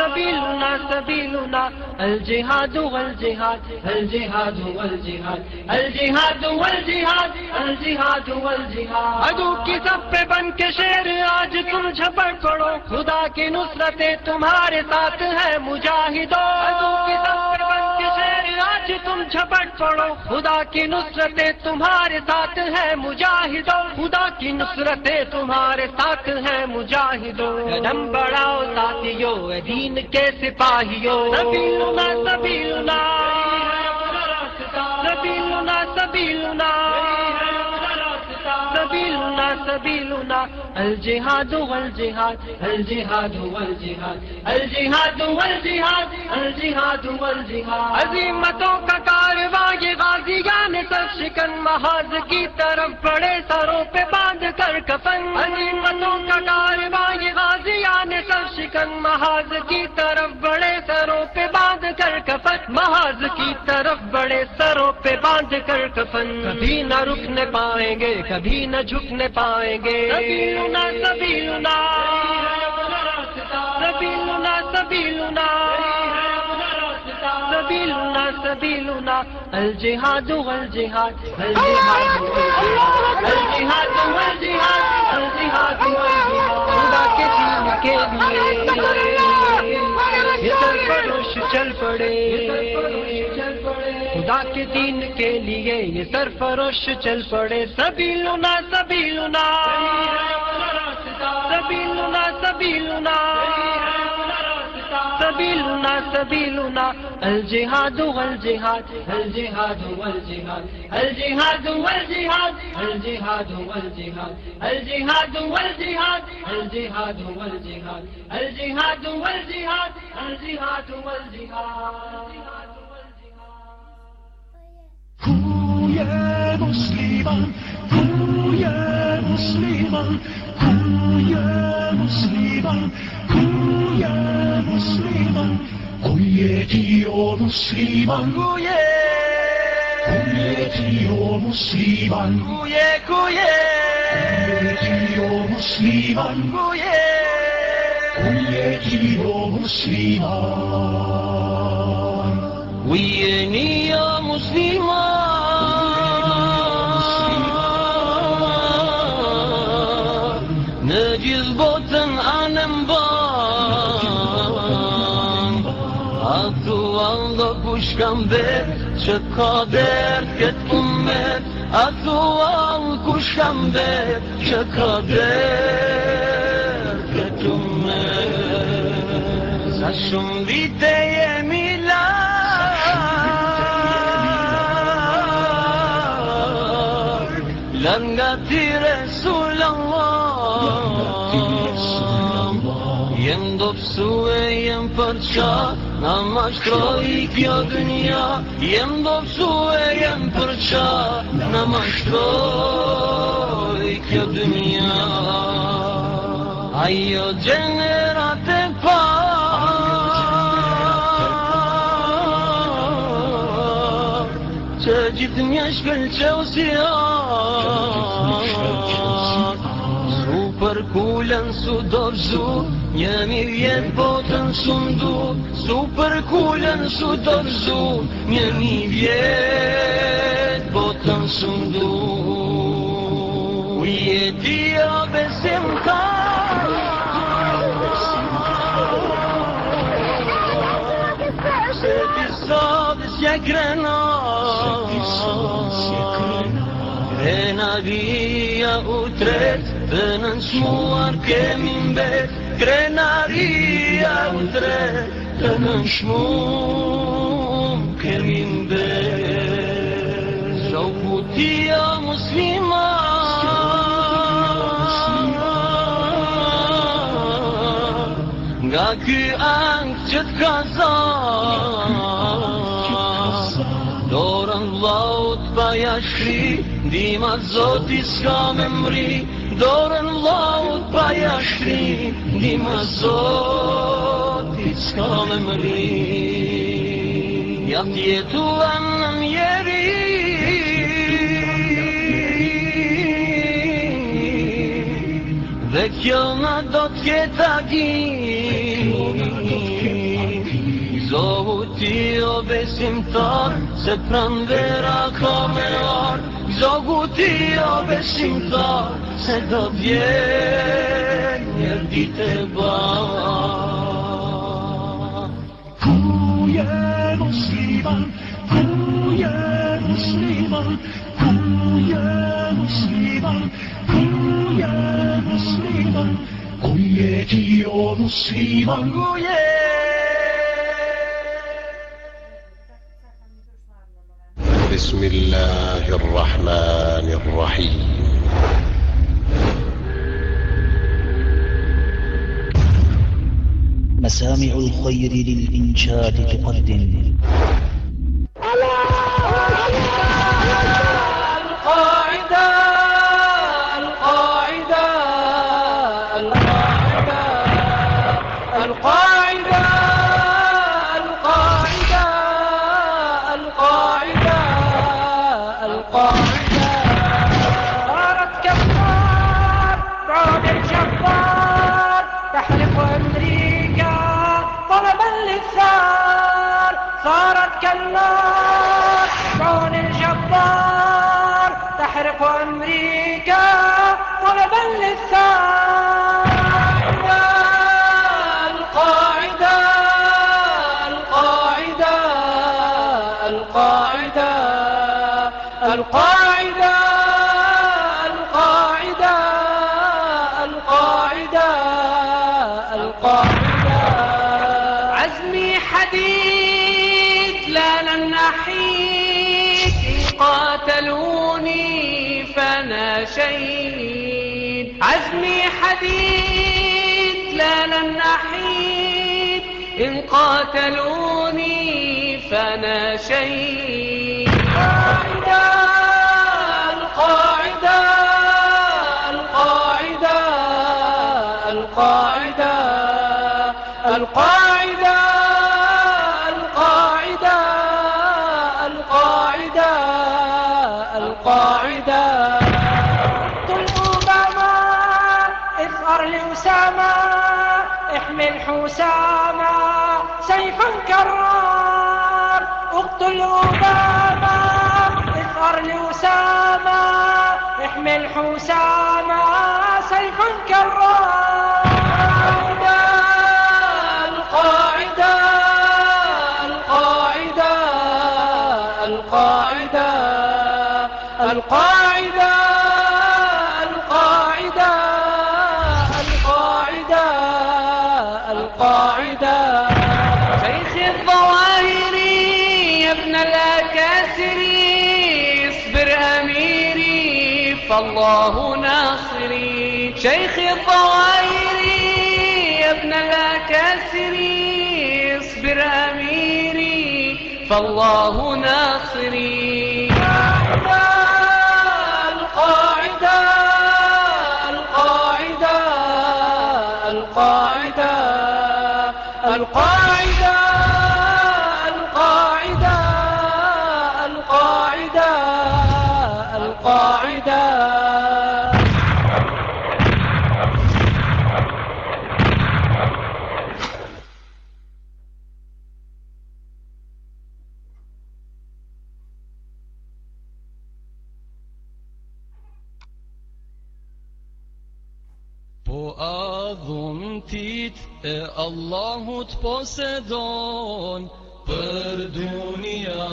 سبيلنا سبيلنا الجهاد والجهاد الجهاد والجهاد الجهاد والجهاد الجهاد والجهاد عدو کی سب پہ بن کے شیر آج تم جھپٹ پڑو۔ خدا کی نصرتیں تمہارے ساتھ ہے مجاہدو۔ عدو کی سب پہ بن کے شیر آج تم جھپٹ پڑو۔ خدا کی نصرتیں تمہارے ساتھ ہے مجاہدو۔ خدا کی نصرتیں تمہارے ساتھ ہے مجاہدو۔ قدم بڑھاؤ ساتھیو اے دین کے سپاہیو سبیلنا سبیلنا سبیلنا سبیلنا سبيلنا سبيلنا الجهاد والجهاد الجهاد والجهاد الجهاد والجهاد الجهاد والجهاد عظیمتوں کا کارواں یہ غازیان سر شکن محاذ کی طرف بڑے سروں پہ باندھ کر کفن. عظیمتوں کا کارواں یہ غازیان سر شکن محاذ کی طرف بڑے سروں پہ باندھ کر کفن. محاذ کی طرف بڑے سروں پہ باندھ کر کفن. کبھی نہ رکنے پائیں گے، کبھی نہ جھکنے پائیں گے۔ سبیلنا سبیلنا سبیلنا سبیلنا سبیلنا سبیلنا الجہاد الجہاد الجہاد الجہاد۔ الجہاد الجہاد خدا کے دین کے لیے۔ چل پڑے۔ خدا کے دین کے لیے یہ سرفروش چل پڑے۔ سبھی لنا سبھی لنا سبھی لنا سبھی لنا سبھی لنا سبھی لنا الجہاد الجہاد الجہاد الجہاد الجہاد الجہاد الجہاد الجہاد الجہاد الجہاد الجہاد الجہاد الجہاد الجہاد الجہاد الجہاد خويا مسلما خويا مسلما خويا مسلما خويا مسلما خويا ديو مسلما خويا خويا ديو مسلما خويا خويا خويا ديو مسلما خويا خويا ديو مسلما ويني يا مسلمان bet që ka dert këtë ummet. Atu al bet që ka dert këtë ummet. Sa shumë vite jemi la. Lan nga ti Resul Allah Jem dopsu e jem për Na ma shtroj kjo dënja Jem dopsu e jem për qa. Na ma shtroj kjo dënja Ajo gjenerat e pa. Që gjithë një shkëllqeu si Su për kulen su dorzu Një Njëmi vjen botën shumë du, su për kullën su të rëzu, njëmi vjen botën shumë du. Uje dio besim ka, Se ti sot s'ja krena, Se ti sot s'ja krena, Krena vija u tret, dhe në nëshmuar kemi mbet, Krenaria u tret Dhe në nëshmum kemi mbet Shaukutia muslima Nga ky angë që t'ka Dorën laut pa jashri Dima zoti s'ka me mri Dorën laut pa jashri Dima zoti s'ka me mri Ja tjetuan në mjeri Dhe kjo na do t'keta gjim ti o besimtar Se pran vera ka me ar Zogu ti o besimtar Se do vjen Njer dite ba Ku je musliman, ku je musliman, ku je musliman, ku je musliman, ku je ti o musliman, ku je. بسم الله الرحمن الرحيم. مسامع الخير للإنشاد تقدم. القاعدة القاعدة بل للسائل قاتلوني فأنا شهيد حسامة احمل حسامة سيف كالرام فالله ناصري. شيخ الظواهري يا ابن الأكاسري اصبر أميري فالله ناصري. Adhun tit e Allahut posedon Për dunia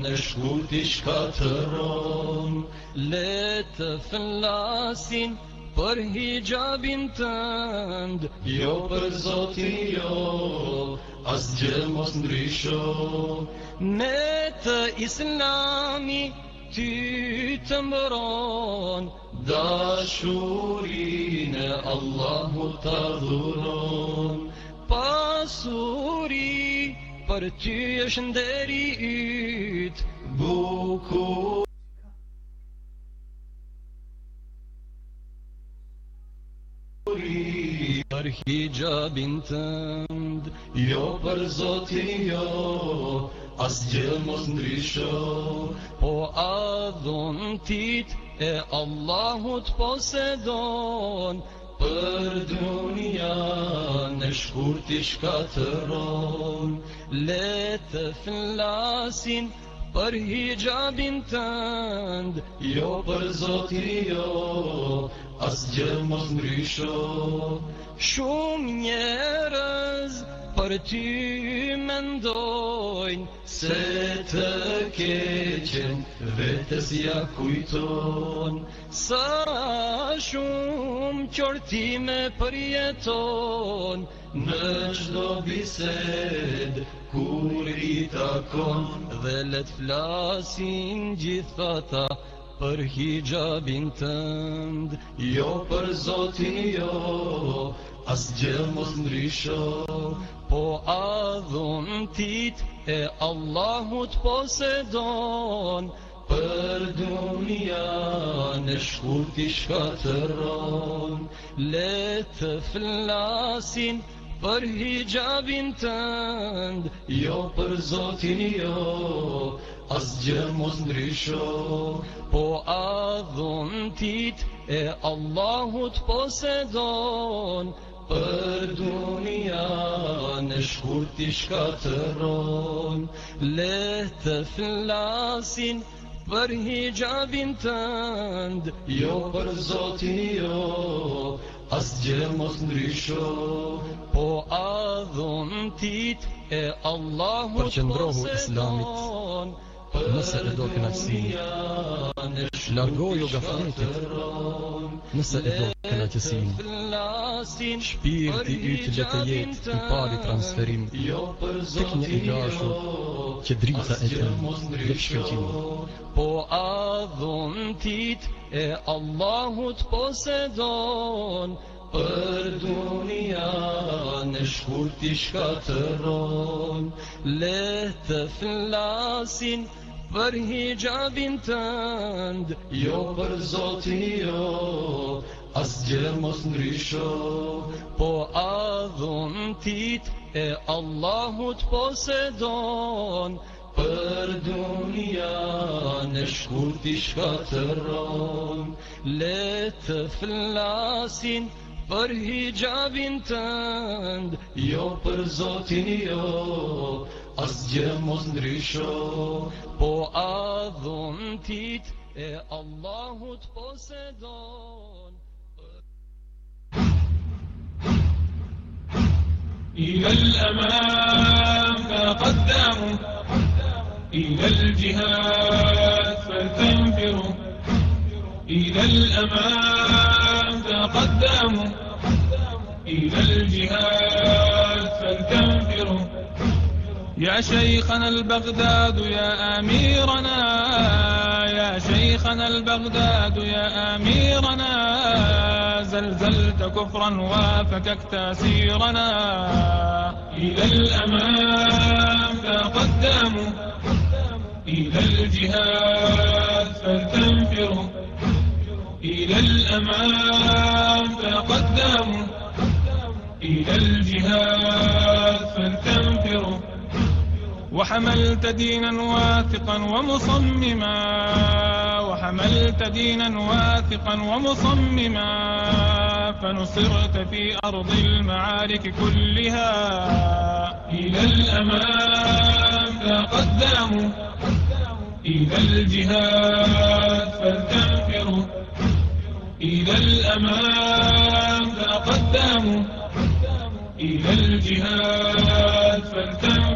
në shkurti shkatëron Le të flasin për hijabin tënd Jo për zotin jo, as gjë mos ndrysho Me të islami ty të mbëron Dashurin e Allahu të dhuron Pasuri për ty është nderi yt Bukur. Për hijabin tënd Jo për zotin jo As gjë mos ndrysho. Po adhon tit e Allahut posedon Për dunia në shkurti shkatëron Le të flasin për hijabin tënd Jo për zotin jo. As gjë mos ndrysho. Shumë njerëz për ty mendojnë Se të keqen vetës ja kujton. Sa shumë qortime përjeton Në çdo bised kur i takon Dhe let flasin gjithata për hijabin tënd Jo për zotin jo As gjë mos ndrysho. Po adhuntit e Allahut posedon Për dunia në shkurti shkatëron Le të flasin për hijabin tënd Jo për zotin jo As gjë mos ndrysho. Po adhuntit e Allahut posedon Për dunia në shkurti shkatëron. Le të flasin për hijabin tënd Jo për zotin jo asgjë mos ndrysho Po adhun tit e Allahu përqendrohu po islamit. Nëse e do kënaqësinë Largoju gafletit Nëse e do kënaqësinë Shpirti yt le të jetë i pari transferim Tek një i dashur që drita e të dhe shkëllqim Po adhuntit e Allahut posedon Për dunia në shkurti shkatëron Le të flasin për hijabin tënd. Jo për zotin jo As gjë mos ndrysho Po adhuntit e Allahut posedon. Për dunia në shkurti shkatëron Le të flasin për پر حجاب انتند یو پر زوتیو از جرموز نریشو پو آذون تیت اے اللہت پوسیدون إلى الأمام فقدموا إلى الجهاد فانتنفروا إلى الأمام تقدموا. إلى الجهاد فلتنفروا يا شيخنا البغداد يا أميرنا. يا شيخنا البغداد يا أميرنا. زلزلت كفرا وفككت أسيرنا إلى الأمام تقدموا. إلى الجهاد فلتنفروا إلى الأمام تقدموا إلى الجهاد فلتنفروا وحملت دينا واثقا ومصمما. وحملت دينا واثقا ومصمما. فنصرت في أرض المعارك كلها. إلى الأمام تقدموا إلى الجهاد فلتنفروا إلى الأمام تقدموا إلى الجهاد فلتنفروا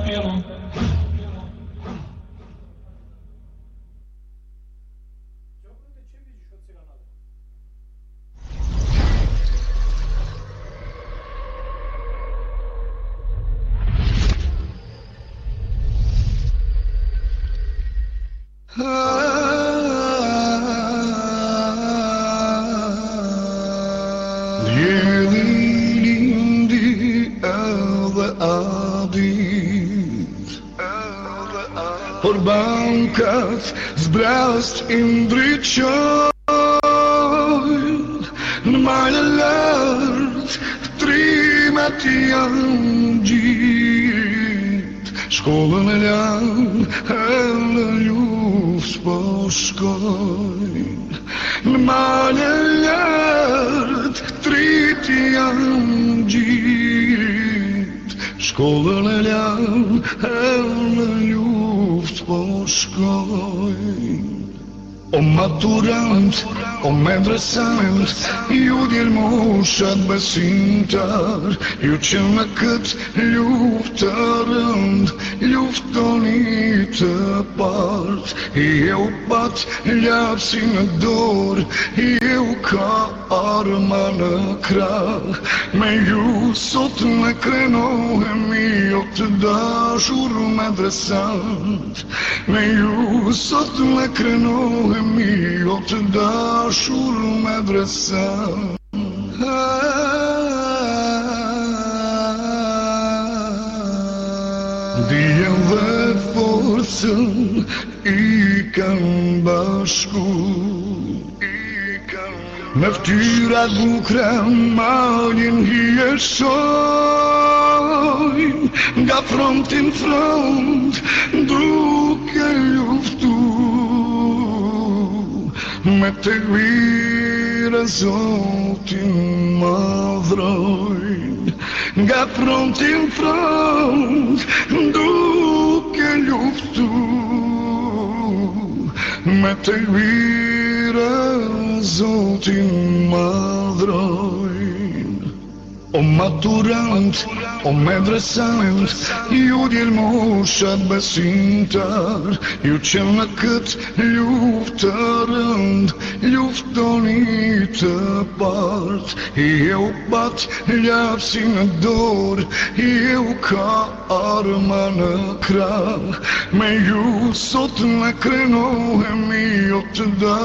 indre kör, meine Lärd, trimet igen. دارند و مدرسند Judjer mošat besintar Ju që në këtë luftarënd luftonite balt Hjälpat hjälp sina dår Joka armarna krall Men ljusot na kreno hemi Ot dažur medresant Men ljusot na kreno hemi Ot dažur medresant Dijen dhe forcën i kanë bashku Në ftyra bukra malin hieshojnë Nga frontin front duke luftu. Me të gbire zotin madhrojnë Gaffronter France d'aucun luftu Mette huira sunt in madroi O maturant, o medresant, ju djelmoshat besimtar, ju që në këtë luft të rënd, luftoni të part, i e u bat ljapsi në dor, i e u ka arma në krah, me ju sot në krenohemi o të da.